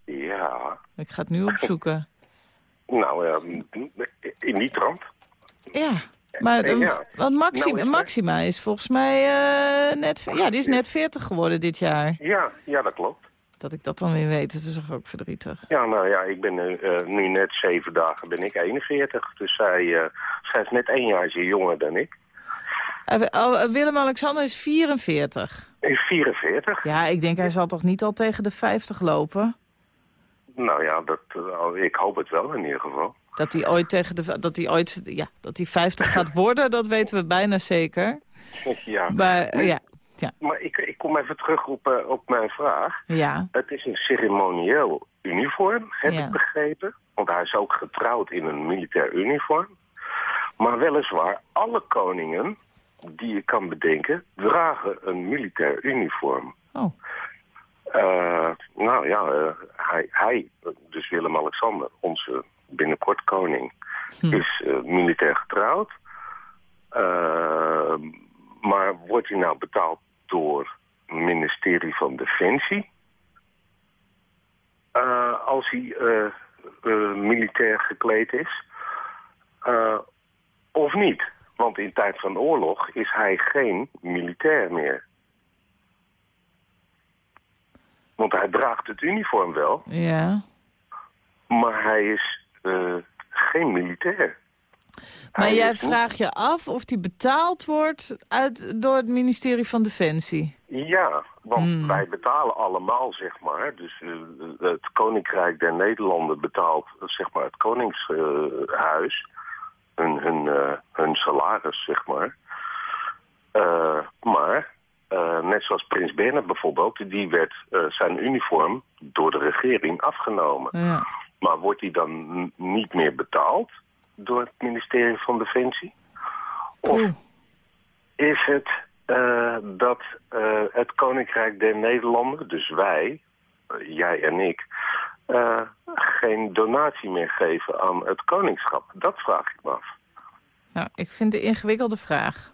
Ja. Ik ga het nu opzoeken. Nou ja, in die trant. Ja, maar Eh, eh, ja. want Maxima, Nou is Maxima is volgens mij net... Ja, die is net 40 geworden dit jaar. Ja, ja, dat klopt. Dat ik dat dan weer weet, dat is toch ook verdrietig. Ja, nou ja, ik ben nu, eh, nu net zeven dagen, ben ik 41. Dus zij, eh, zij is net één jaartje jonger dan ik. Eh, oh, eh, Willem-Alexander is 44. Is 44. Ja, ik denk hij zal toch niet al tegen de 50 lopen? Nou ja, dat, eh, ik hoop het wel in ieder geval. Dat hij ooit tegen de... Dat hij ooit... Ja, dat hij 50 gaat worden, dat weten we bijna zeker. Ja. Maar eh, ja, ja, Maar ik, ik kom even terugroepen op mijn vraag. ja. Het is een ceremonieel uniform, heb Ja. ik begrepen. Want hij is ook getrouwd in een militair uniform. Maar weliswaar, alle koningen die je kan bedenken, dragen een militair uniform. Oh. Eh, nou ja, eh, hij, hij, dus Willem-Alexander, onze binnenkort koning, is eh, militair getrouwd. Maar wordt hij nou betaald door het ministerie van Defensie? Eh, als hij eh, eh, militair gekleed is? Of niet? Want in tijd van oorlog is hij geen militair meer. Want hij draagt het uniform wel, Ja. maar hij is geen militair. Maar jij vraagt je af of die betaald wordt uit, door het ministerie van Defensie. Ja, want Hmm. wij betalen allemaal, zeg maar. Dus eh, het Koninkrijk der Nederlanden betaalt, eh, zeg maar, het Koningshuis. hun, hun, eh, hun salaris, zeg maar. Eh, maar, eh, net zoals Prins Bernhard bijvoorbeeld, die werd eh, zijn uniform door de regering afgenomen. Ja. Maar wordt die dan niet meer betaald door het ministerie van Defensie? Of is het eh, dat eh, het Koninkrijk der Nederlanden, dus wij, eh, jij en ik, geen donatie meer geven aan het koningschap? Dat vraag ik me af. Nou, ik vind een ingewikkelde vraag.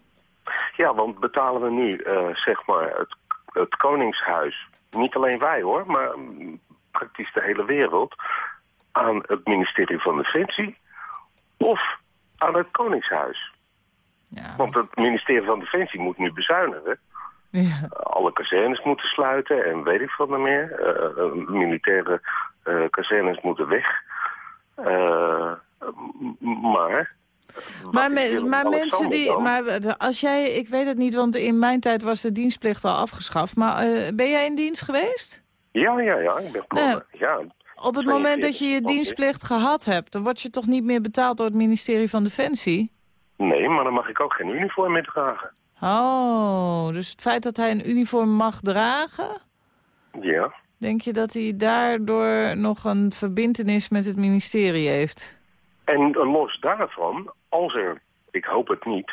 Ja, want betalen we nu, zeg maar, het, het Koningshuis, niet alleen wij hoor, maar praktisch de hele wereld, aan het ministerie van Defensie of aan het Koningshuis? Want het ministerie van Defensie moet nu bezuinigen. Ja. Alle kazernes moeten sluiten en weet ik wat nog meer. Eh, eh, militaire eh, kazernes moeten weg. Eh, maar... Maar, me- maar mensen die... dan? Maar als jij... Ik weet het niet, want in mijn tijd was de dienstplicht al afgeschaft. Maar eh, ben jij in dienst geweest? Ja, ja, ja, ik ben Nou, ja. Op het moment dat je je 42, dienstplicht gehad hebt... dan word je toch niet meer betaald door het ministerie van Defensie? Nee, maar dan mag ik ook geen uniform meer dragen. Oh, dus het feit dat hij een uniform mag dragen... Ja. denk je dat hij daardoor nog een verbintenis met het ministerie heeft? En eh, los daarvan, als er, ik hoop het niet,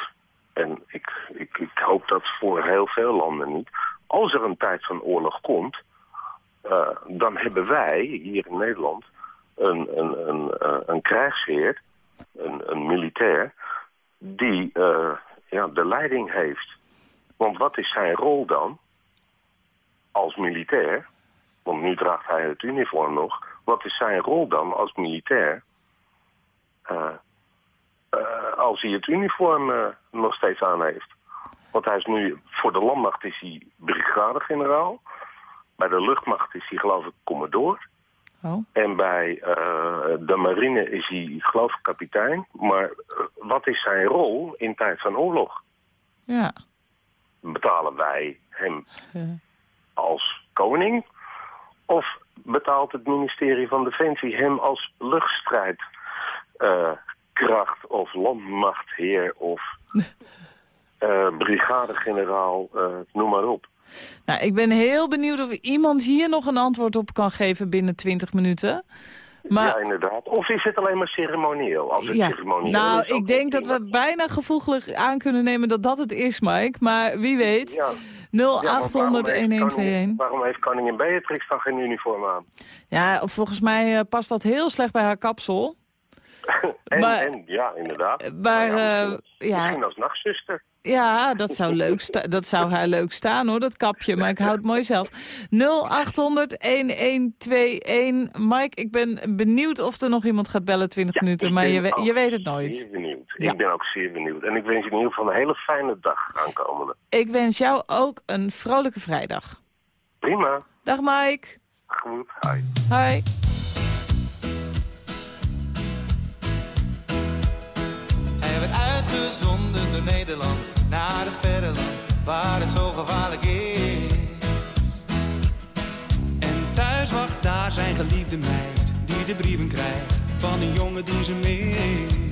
en ik, ik, ik hoop dat voor heel veel landen niet, als er een tijd van oorlog komt, eh, dan hebben wij hier in Nederland een, een, een, eh, een krijgsheer, een, een militair, die eh, ja, de leiding heeft. Want wat is zijn rol dan als militair? Want nu draagt hij het uniform nog. Wat is zijn rol dan als militair? als hij het uniform nog steeds aan heeft. Want hij is nu, voor de landmacht is hij brigadegeneraal. Bij de luchtmacht is hij geloof ik commodore. Oh. En bij eh, de marine is hij geloof ik kapitein. Maar eh, wat is zijn rol in tijd van oorlog? Ja. Betalen wij hem als koning? Of betaalt het ministerie van Defensie hem als luchtstrijdkracht of landmachtheer of eh, brigadegeneraal, eh, noem maar op? Nou, ik ben heel benieuwd of iemand hier nog een antwoord op kan geven binnen 20 minuten. Maar Ja, inderdaad. Of is het alleen maar ceremonieel? Als het ja, ceremonieel nou, is, ik denk dat we bijna gevoeglijk aan kunnen nemen dat dat het is, Mike. Maar wie weet. Ja. 0800-1121. Waarom heeft koningin Beatrix dan geen uniform aan? Ja, volgens mij eh, past dat heel slecht bij haar kapsel. en, Maar- en, ja, inderdaad. Maar ja, eh, ja, misschien als nachtzuster. Ja dat, zou leuk dat zou haar leuk staan hoor, dat kapje. Maar ik hou het mooi zelf. 0800-1121. Mike, ik ben benieuwd of er nog iemand gaat bellen 20 minuten. Maar je, we- je weet het nooit. Zeer benieuwd. Ja. Ik ben ook zeer benieuwd. En ik wens je in ieder geval een hele fijne dag aankomende. Ik wens jou ook een vrolijke vrijdag. Prima. Dag Mike. Goed. Hi. Hi. Werd uitgezonden door Nederland naar het verre land waar het zo gevaarlijk is. En thuis wacht daar zijn geliefde meid die de brieven krijgt van een jongen die ze mist.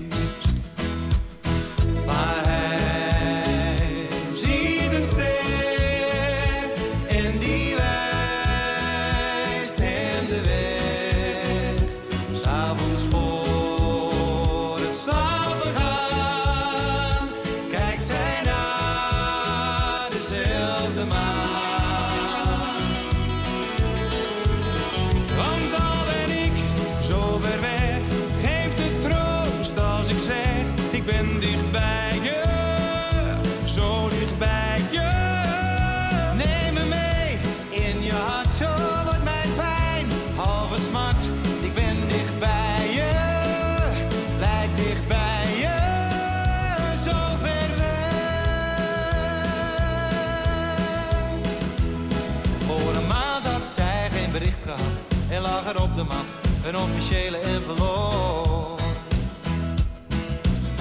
Een officiële envelop.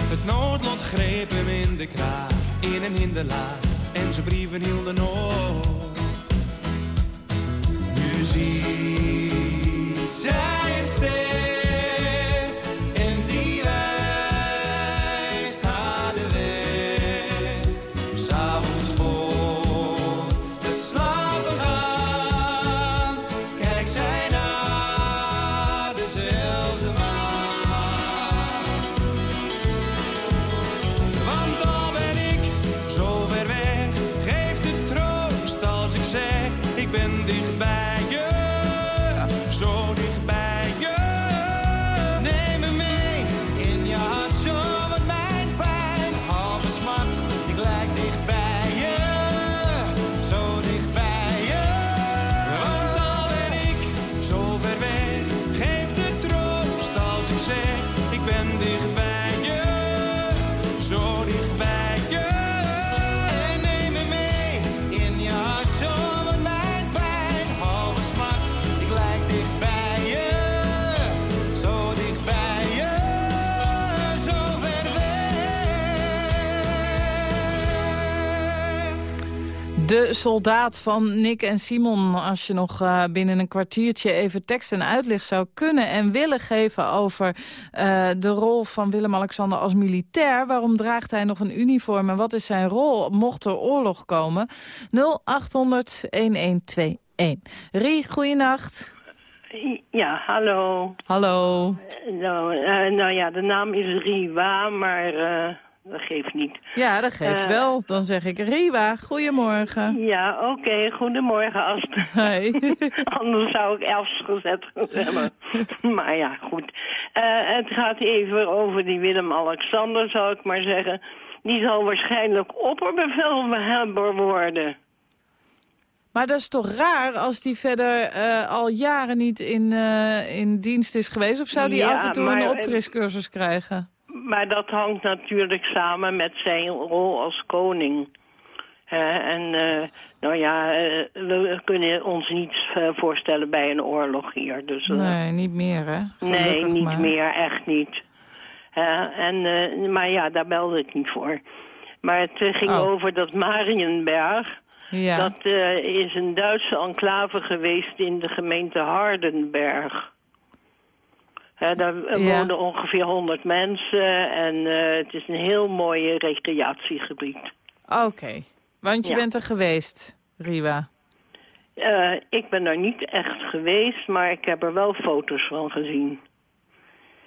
Het noodlot greep hem in de kraag, in een hinderlaag, en zijn brieven hielden op. Nu ziet zij een ster De soldaat van Nick en Simon. Als je nog eh, binnen een kwartiertje even tekst en uitleg zou kunnen en willen geven over eh, de rol van Willem-Alexander als militair. Waarom draagt hij nog een uniform en wat is zijn rol mocht er oorlog komen? 0800 1121. Rie, goeienacht. Ja, hallo. Hallo. Nou, eh, nou ja, de naam is Riwa, maar dat geeft niet. Ja, dat geeft Eh, wel. Dan zeg ik Riwa, goedemorgen. Ja, oké, goedemorgen Ast. Hey. Anders zou ik Els gezet hebben. maar ja, goed. Eh, het gaat even over die Willem-Alexander, zou ik maar zeggen. Die zal waarschijnlijk opperbevelhebber worden. Maar dat is toch raar als die verder eh, al jaren niet in, in dienst is geweest? Of zou die Ja, af en toe maar, een opfriscursus krijgen? Maar dat hangt natuurlijk samen met zijn rol als koning. En eh, nou ja, eh, we kunnen ons niets eh, voorstellen bij een oorlog hier. Dus, Nee, niet meer hè? nee, niet maar. meer, echt niet. En, maar ja, daar belde ik niet voor. Maar het ging Oh. over dat Marienberg. Ja. Dat is een Duitse enclave geweest in de gemeente Hardenberg. Daar Ja. wonen ongeveer 100 mensen en eh, het is een heel mooi recreatiegebied. Oké, want je Ja. bent er geweest, Riwa. Eh, ik ben daar niet echt geweest, maar ik heb er wel foto's van gezien.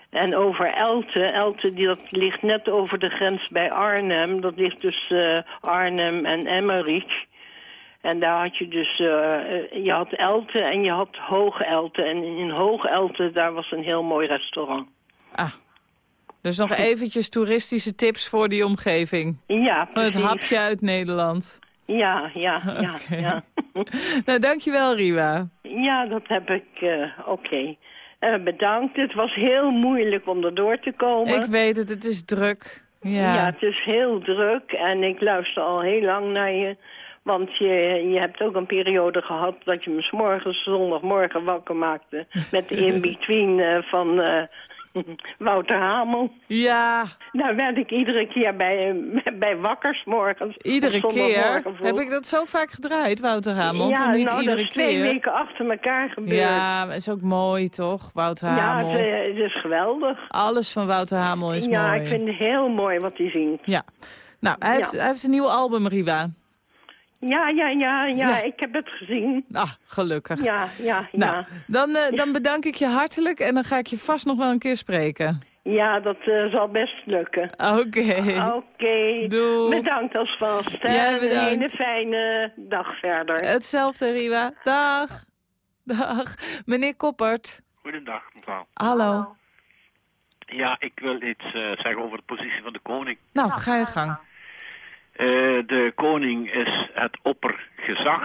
En over Elten, Elten die, dat ligt net over de grens bij Arnhem. Dat ligt tussen eh, Arnhem en Emmerich. En daar had je dus, eh, eh, je had Elten en je had Hoge Elten. En in Hoge Elten, daar was een heel mooi restaurant. Dus nog eventjes toeristische tips voor die omgeving. Ja, het precies. hapje uit Nederland. Ja, ja, ja, ja. nou, dankjewel, Riva. Ja, dat heb ik, eh, oké. Bedankt. Het was heel moeilijk om erdoor te komen. Ik weet het, het is druk. Ja. Ja, het is heel druk en ik luister al heel lang naar je. Want je, je hebt ook een periode gehad dat je me 's morgens zondagmorgen wakker maakte... met de in-between eh, van eh, Wouter Hamel. Ja. Daar werd ik iedere keer bij, eh, bij wakker 's morgens. Iedere keer? vroeg. Heb ik dat zo vaak gedraaid, Wouter Hamel? Ja, niet nou, iedere dat is twee keer? weken achter elkaar gebeurd. Ja, is ook mooi, toch, Wouter Ja, Hamel? het, eh, het is geweldig. Alles van Wouter Hamel is ja, mooi. ik vind het heel mooi wat hij zingt. Ja. Nou, hij, heeft, Ja. hij heeft een nieuw album, Riva. Ja, ja, ja, ja, Ja. ik heb het gezien. Ah, gelukkig. Ja, ja, Nou, ja. dan, eh, dan bedank ik je hartelijk en dan ga ik je vast nog wel een keer spreken. Ja, dat eh, zal best lukken. Oké. Oké. Doeg. Bedankt alvast. Jij Een bedankt. hele fijne dag verder. Hetzelfde, Riva. Dag. Dag. Meneer Koppert. Goedendag, mevrouw. Hallo. Ja, ik wil iets eh, zeggen over de positie van de koning. Nou, ga je gang. Eh, de koning is het oppergezag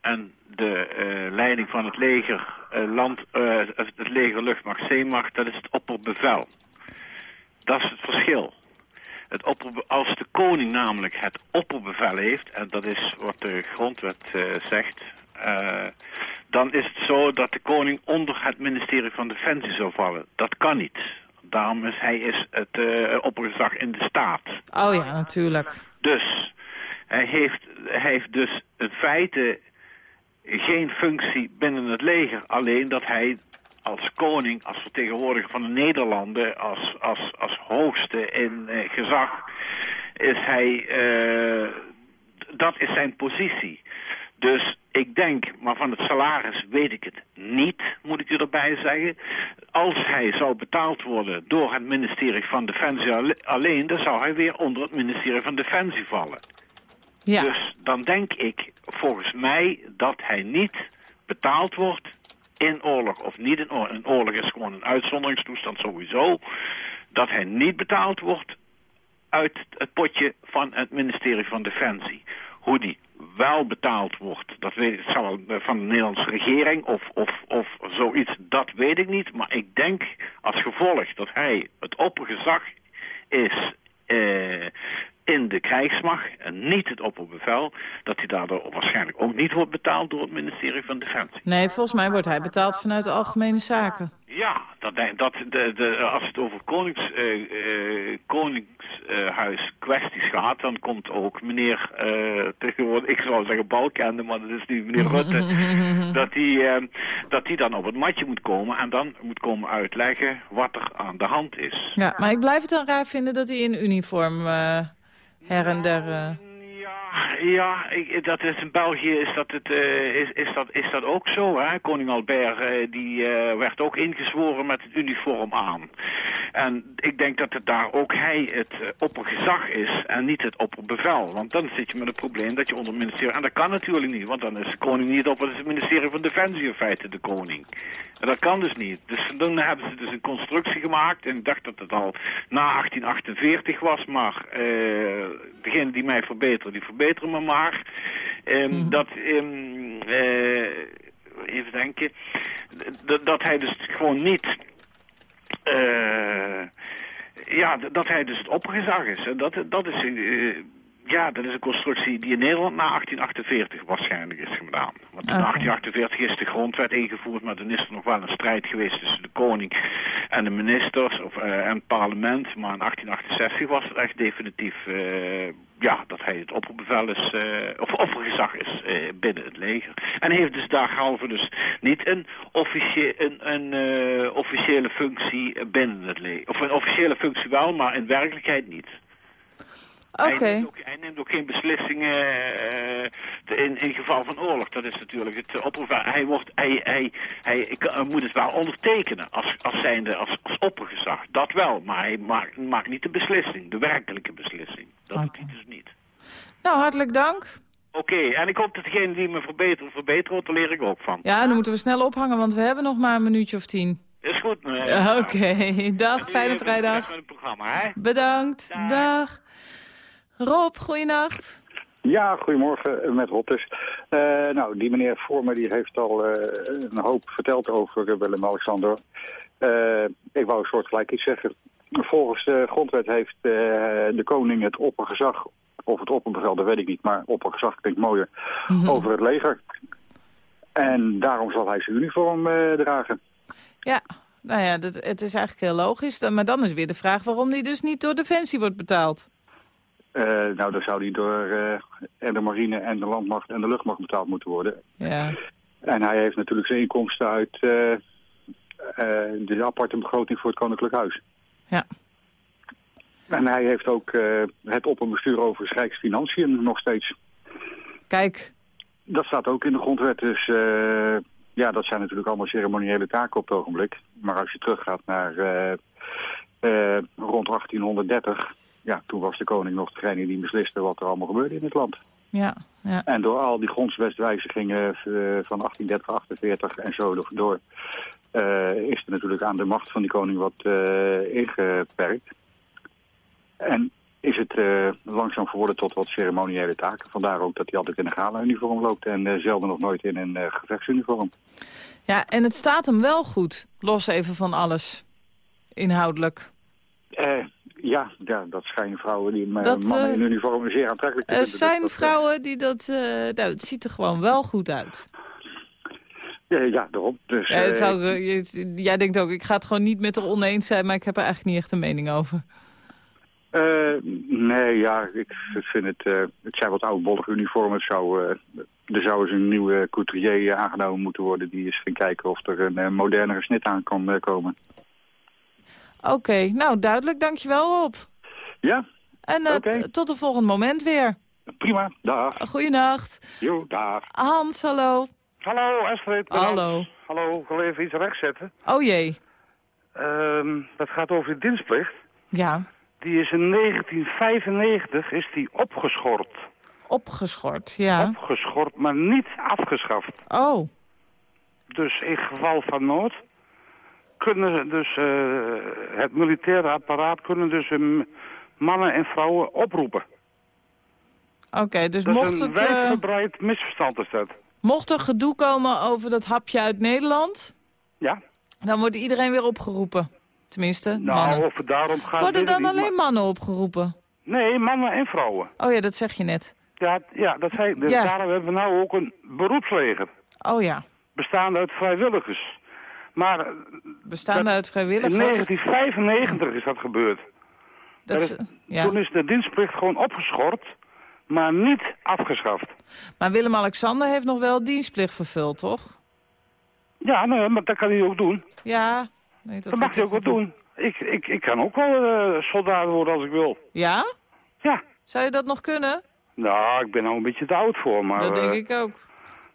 en de eh, leiding van het leger, eh, land, het leger, luchtmacht, zeemacht, dat is het opperbevel. Dat is het verschil. Het opperbe- als de koning namelijk het opperbevel heeft, en dat is wat de grondwet zegt, eh, dan is het zo dat de koning onder het ministerie van Defensie zou vallen. Dat kan niet. Daarom is hij is het oppergezag in de staat. Oh ja, natuurlijk. Dus hij heeft, hij heeft dus in feite geen functie binnen het leger. Alleen dat hij als koning, als vertegenwoordiger van de Nederlanden, als, als, als hoogste in eh, gezag, is hij, eh, dat is zijn positie. Dus ik denk, maar van het salaris weet ik het niet, moet ik u erbij zeggen. Als hij zou betaald worden door het ministerie van Defensie alle- alleen, dan zou hij weer onder het ministerie van Defensie vallen. Ja. Dus dan denk ik volgens mij dat hij niet betaald wordt in oorlog of niet in oorlog. Een oorlog is gewoon een uitzonderingstoestand sowieso. Dat hij niet betaald wordt uit het potje van het ministerie van Defensie. Hoe die wel betaald wordt, dat weet ik, het zal wel van de Nederlandse regering of, of, of zoiets, dat weet ik niet. Maar ik denk als gevolg dat hij het oppergezag is eh, in de krijgsmacht en niet het opperbevel, dat hij daardoor waarschijnlijk ook niet wordt betaald door het ministerie van Defensie. Nee, volgens mij wordt hij betaald vanuit de algemene zaken. Ja, dat, dat, de, de, als het over konings, eh, eh, koningshuis kwesties gaat, dan komt ook meneer, eh, tegenwoordig, ik zou zeggen Balkende, maar dat is nu meneer Rutte, dat hij eh, dat die dan op het matje moet komen en dan moet komen uitleggen wat er aan de hand is. Ja, maar ik blijf het dan raar vinden dat hij in uniform eh, her en der... Ja, ik, dat is in België is dat, het, eh, is, is, dat, is dat ook zo. Hè? Koning Albert eh, die, eh, werd ook ingezworen met het uniform aan. En ik denk dat het daar ook hij het oppergezag is en niet het opperbevel. Want dan zit je met het probleem dat je onder het ministerie... En dat kan natuurlijk niet, want dan is de koning niet op het ministerie van Defensie in feite de koning. En dat kan dus niet. Dus dan hebben ze dus een constructie gemaakt. En ik dacht dat het al na 1848 was. Maar degene die mij verbeteren, die verbeteren me maar. Ehm, Dat, ehm, eh, even denken, dat, dat hij dus gewoon niet... eh, ja, dat hij dus het oppergezag is. Dat, dat is... eh, ja, dat is een constructie die in Nederland na 1848 waarschijnlijk is gedaan. Want in Oké. 1848 is de grondwet ingevoerd, maar dan is er nog wel een strijd geweest tussen de koning en de ministers of, eh, en het parlement. Maar in 1868 was het echt definitief eh, ja, dat hij het opperbevel is, eh, of oppergezag is binnen het leger. En heeft dus daarhalve dus niet een, officie een, een officiële functie binnen het leger. Of een officiële functie wel, maar in werkelijkheid niet. Oké. Hij, neemt ook, hij neemt ook geen beslissingen eh, in, in geval van oorlog. Dat is natuurlijk het eh. Hij, wordt, hij, hij, hij, moet het wel ondertekenen als, als, zijnde, als, als oppergezag. Dat wel, maar hij maakt, maakt niet de beslissing, de werkelijke beslissing. Dat doet hij dus niet. Nou, hartelijk dank. Oké, en ik hoop dat degene die me verbeteren, verbeteren, want daar leer ik ook van. Ja, dan moeten we snel ophangen, want we hebben nog maar een minuutje of tien. Is goed. Oké, dag, fijne vrijdag. met het programma, hè? Bedankt, dag. Rob, goeienacht. Ja, goedemorgen, eh, met Rob dus. Eh, nou, die meneer voor me die heeft al eh, een hoop verteld over Willem-Alexander. Ik wou een soort gelijk iets zeggen. Volgens de grondwet heeft de koning het oppergezag, of het opperbevel, dat weet ik niet, maar oppergezag klinkt mooier, over het leger. En daarom zal hij zijn uniform dragen. Ja, nou ja, dat, het is eigenlijk heel logisch. Maar dan is weer de vraag waarom die dus niet door Defensie wordt betaald. Eh, nou, dan zou die door eh, en de marine en de landmacht en de luchtmacht betaald moeten worden. Ja. En hij heeft natuurlijk zijn inkomsten uit eh, de aparte begroting voor het Koninklijk Huis. Ja. En hij heeft ook het opperbestuur over Rijksfinanciën nog steeds. Kijk. Dat staat ook in de grondwet. Dus ja, dat zijn natuurlijk allemaal ceremoniële taken op het ogenblik. Maar als je teruggaat naar rond 1830... Ja, toen was de koning nog degene die besliste wat er allemaal gebeurde in het land. Ja, ja. En door al die grondwetswijzigingen eh, van 1830, 48 en zo door- eh, is er natuurlijk aan de macht van die koning wat eh, ingeperkt. En is het langzaam geworden tot wat ceremoniële taken. Vandaar ook dat hij altijd in een gala-uniform loopt en zelden nog nooit in een gevechtsuniform. ja, en het staat hem wel goed. Los even van alles. Inhoudelijk. Eh, ja, ja, dat schijnen vrouwen die eh, Dat, mannen eh, in uniform zeer aantrekkelijk te Er vinden. Dus zijn dat, eh, vrouwen die dat... eh, nou, het ziet er gewoon wel goed uit. ja, ja, daarom. Dus, Ja, het eh, zou, eh, je- jij denkt ook, ik ga het gewoon niet met haar oneens zijn... maar ik heb er eigenlijk niet echt een mening over. Eh, nee, ja, ik vind het... eh, het zijn wat oudbollige uniformen. Het zou, eh, er zou eens een nieuwe couturier eh, aangenomen moeten worden... die eens gaan kijken of er een eh, modernere snit aan kan eh, komen. Oké, nou duidelijk, dankjewel Rob. Ja? En eh, tot een volgend moment weer. Prima, dag. Goeienacht. Jo, dag. Hans, hallo. Hallo, Astrid. Hallo. Hallo, ik wil even iets rechtzetten. Oh jee. Ehm, dat gaat over de dienstplicht. Ja, Die is in 1995 is die opgeschort. opgeschort, ja. Opgeschort, maar niet afgeschaft. Oh, Dus in geval van nood kunnen ze dus eh, het militaire apparaat kunnen dus eh, mannen en vrouwen oproepen. oké, dus mocht is een het... eh, wijdverbreid misverstand is dat. mocht er gedoe komen over dat hapje uit Nederland... Ja. dan wordt iedereen weer opgeroepen. Tenminste, Nou, mannen. of het daarom gaat... Worden dan niet, alleen mannen opgeroepen? Nee, mannen en vrouwen. Oh ja, dat zeg je net. Ja, ja, dat zei, dus Ja. daarom hebben we nou ook een beroepsleger. Oh ja, Bestaande uit vrijwilligers. Maar... eh, bestaande dat- uit vrijwilligers? In 1995 is dat gebeurd. Dat is- is- ja. Toen is de dienstplicht gewoon opgeschort, maar niet afgeschaft. Maar Willem-Alexander heeft nog wel dienstplicht vervuld, toch? Ja, nee, maar dat kan hij ook doen. Ja. Nee, Dat, mag hij ook wel doen. Ik, ik, ik kan ook wel eh, soldaat worden als ik wil. Ja? Ja. Zou je dat nog kunnen? Nou, ik ben nou een beetje te oud voor, maar... dat denk eh, ik ook.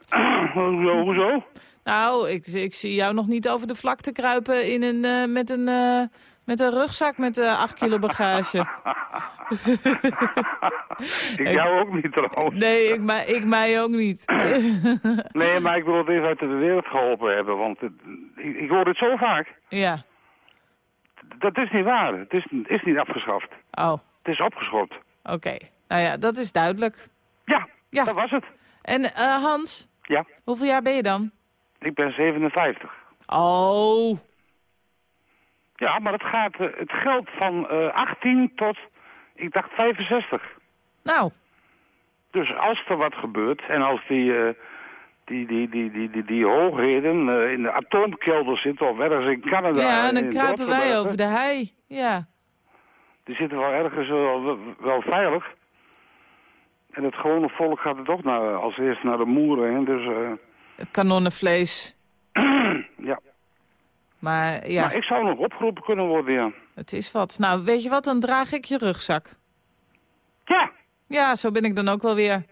hoezo, hoezo? Nou, ik, ik zie jou nog niet over de vlakte kruipen in een, eh, met, een, eh, met een rugzak met eh 8 kilo bagage. Ik jou ook niet trouwens. Nee, ik, mij- ik mij ook niet. Nee, maar ik wil het even uit de wereld geholpen hebben, want het- ik, ik hoor het zo vaak. ja. Dat is niet waar. Het is, is niet afgeschaft. Oh, Het is opgeschort. oké. Nou ja, dat is duidelijk. Ja, ja. dat was het. En Hans, Ja, hoeveel jaar ben je dan? ik ben 57. Oh, Ja, maar het, gaat, eh, het geldt van eh 18 tot, ik dacht 65. nou, Dus als er wat gebeurt en als die, eh, die, die, die, die, die, die hoogheden eh, in de atoomkelder zitten of ergens in Canada... ja, en dan kruipen wij over de hei. Ja, Die zitten wel ergens wel, wel veilig. En het gewone volk gaat er toch naar, als eerst naar de moeren. Hè? Dus eh, het kanonnenvlees. ja. Maar ja, Maar ik zou nog opgeroepen kunnen worden, ja. het is wat. Nou, weet je wat, dan draag ik je rugzak. Ja. Ja, zo ben ik dan ook wel weer.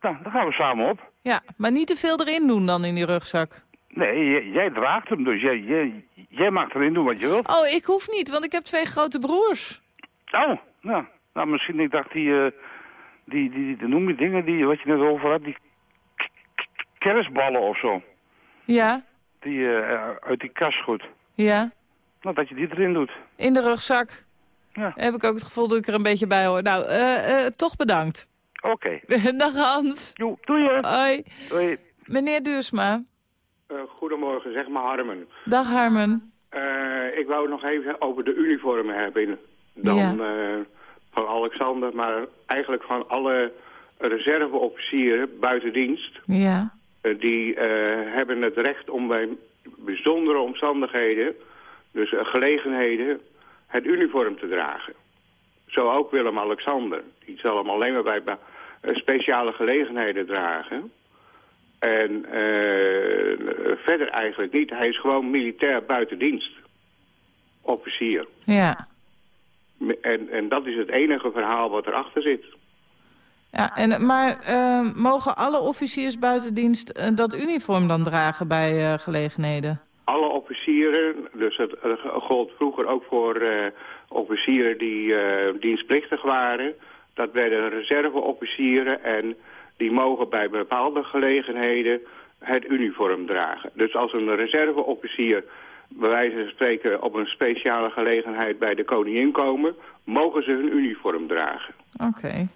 Nou, dan gaan we samen op. Ja, maar niet te veel erin doen dan in die rugzak. Nee, jij, draagt hem, dus jij, jij, jij mag erin doen wat je wilt. Oh, ik hoef niet, want ik heb twee grote broers. Oh, nou, nou misschien ik dacht die, eh, die, die, die, noem je dingen die, wat je net over had, die kerstballen of zo. Ja, Die eh, uit die kast goed. ja. Nou, dat je die erin doet. In de rugzak. Ja. Heb ik ook het gevoel dat ik er een beetje bij hoor. Nou, eh, eh, toch bedankt. Oké. Dag Hans. Jo, doei je. Hoi. Doei. Meneer Duursma. Eh, goedemorgen, zeg maar Harmen. Dag Harmen. Eh, ik wou het nog even over de uniformen hebben. Dan Ja. Van Alexander, maar eigenlijk van alle reserveofficieren buiten dienst. Ja. Eh, die eh, hebben het recht om bij bijzondere omstandigheden, dus eh, gelegenheden, het uniform te dragen. Zo ook Willem-Alexander. Die zal hem alleen maar bij speciale gelegenheden dragen. En verder eigenlijk niet. Hij is gewoon militair buiten dienst. Officier. Ja. En, en dat is het enige verhaal wat erachter zit. ja en, maar eh, mogen alle officiers buiten dienst eh, dat uniform dan dragen bij eh, gelegenheden? Alle officieren, dus het gold vroeger ook voor officieren die dienstplichtig waren. Dat werden reserveofficieren en die mogen bij bepaalde gelegenheden het uniform dragen. Dus als een reserveofficier bij wijze van spreken op een speciale gelegenheid bij de koningin komen, mogen ze hun uniform dragen. Oké.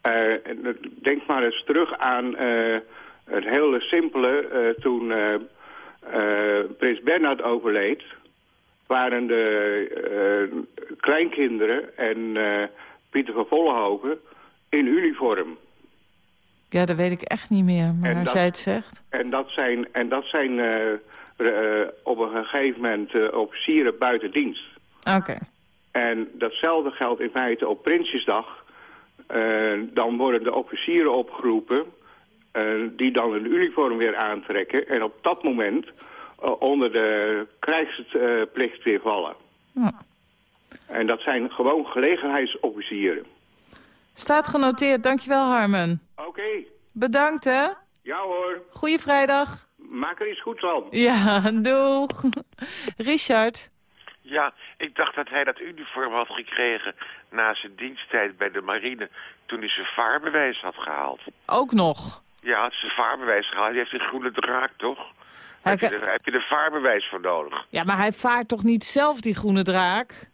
Eh, en, denk maar eens terug aan eh, het hele simpele. eh, toen prins Bernhard overleed, waren de kleinkinderen en Pieter van Vollenhoven in uniform. Ja, dat weet ik echt niet meer, maar En als dat- jij het zegt. En dat zijn, en dat zijn op een gegeven moment eh, officieren buiten dienst. Oké. En datzelfde geldt in feite op Prinsjesdag. Eh, dan worden de officieren opgeroepen eh, die dan een uniform weer aantrekken. En op dat moment eh, onder de krijgsplicht weer vallen. Ja. En dat zijn gewoon gelegenheidsofficieren. Staat genoteerd, dankjewel Harmen. Oké, Bedankt hè. ja hoor. Goeie vrijdag. Maak er iets goeds van. Ja, doeg. Richard. Ja, ik dacht dat hij dat uniform had gekregen na zijn diensttijd bij de marine toen hij zijn vaarbewijs had gehaald. Ook nog. Ja, had zijn vaarbewijs gehaald. Hij heeft een groene draak, toch? Hij Heb je, er, heb je er vaarbewijs voor nodig? Ja, maar hij vaart toch niet zelf die groene draak?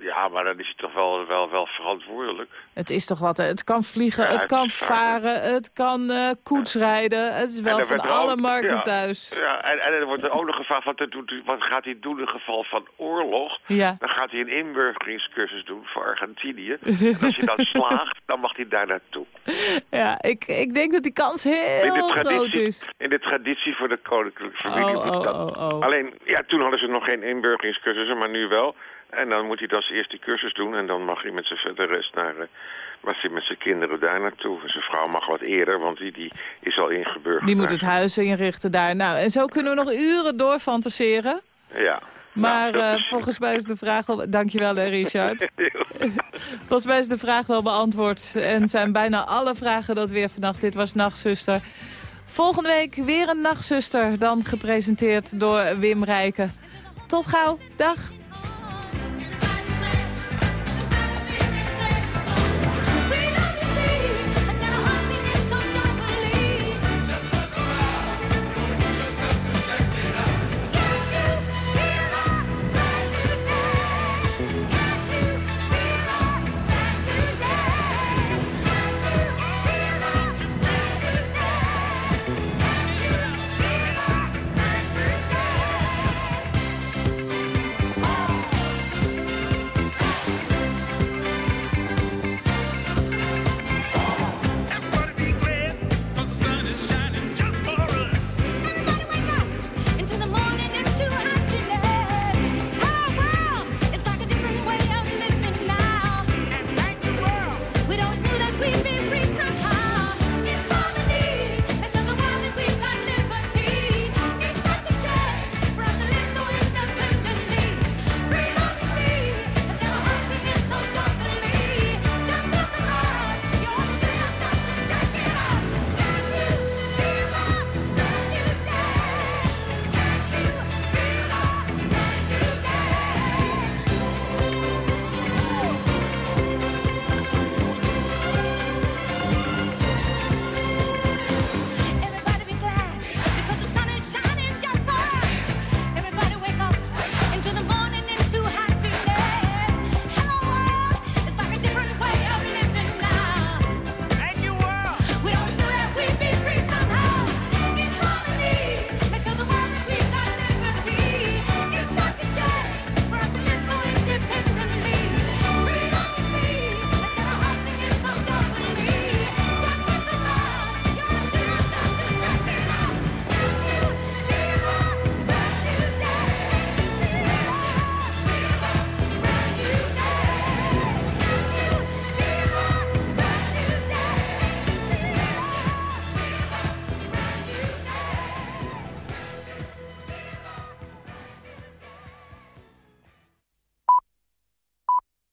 Ja, maar dan is hij toch wel, wel, wel verantwoordelijk. Het is toch wat, hè? het kan vliegen, Ja, het het kan varen, het kan eh koetsrijden. Het is wel van alle ook- markten ja, thuis. Ja, en, en er wordt er ook nog gevraagd, wat, doet, wat gaat hij doen in geval van oorlog? Ja. Dan gaat hij een inburgeringscursus doen voor Argentinië. en als hij dan slaagt, dan mag hij daar naartoe. Ja, ik, ik denk dat die kans heel groot is. in de traditie voor de koninklijke familie Oh, oh, oh, oh. Alleen, ja, toen hadden ze nog geen inburgeringscursussen, maar nu wel. En dan moet hij dus eerst die cursus doen en dan mag hij met zijn de rest naar... eh, mag hij met zijn kinderen daar naartoe. Zijn vrouw mag wat eerder, want die, die is al ingeburgerd. Die moet het huis inrichten daar. Nou, en zo kunnen we nog uren door fantaseren. Ja. Maar Nou, eh, is- volgens mij is de vraag wel... Dankjewel, hè, Richard. volgens mij is de vraag wel beantwoord. En zijn bijna alle vragen dat weer vannacht. Dit was Nachtzuster. Volgende week weer een Nachtzuster. Dan gepresenteerd door Wim Rijken. Tot gauw. Dag.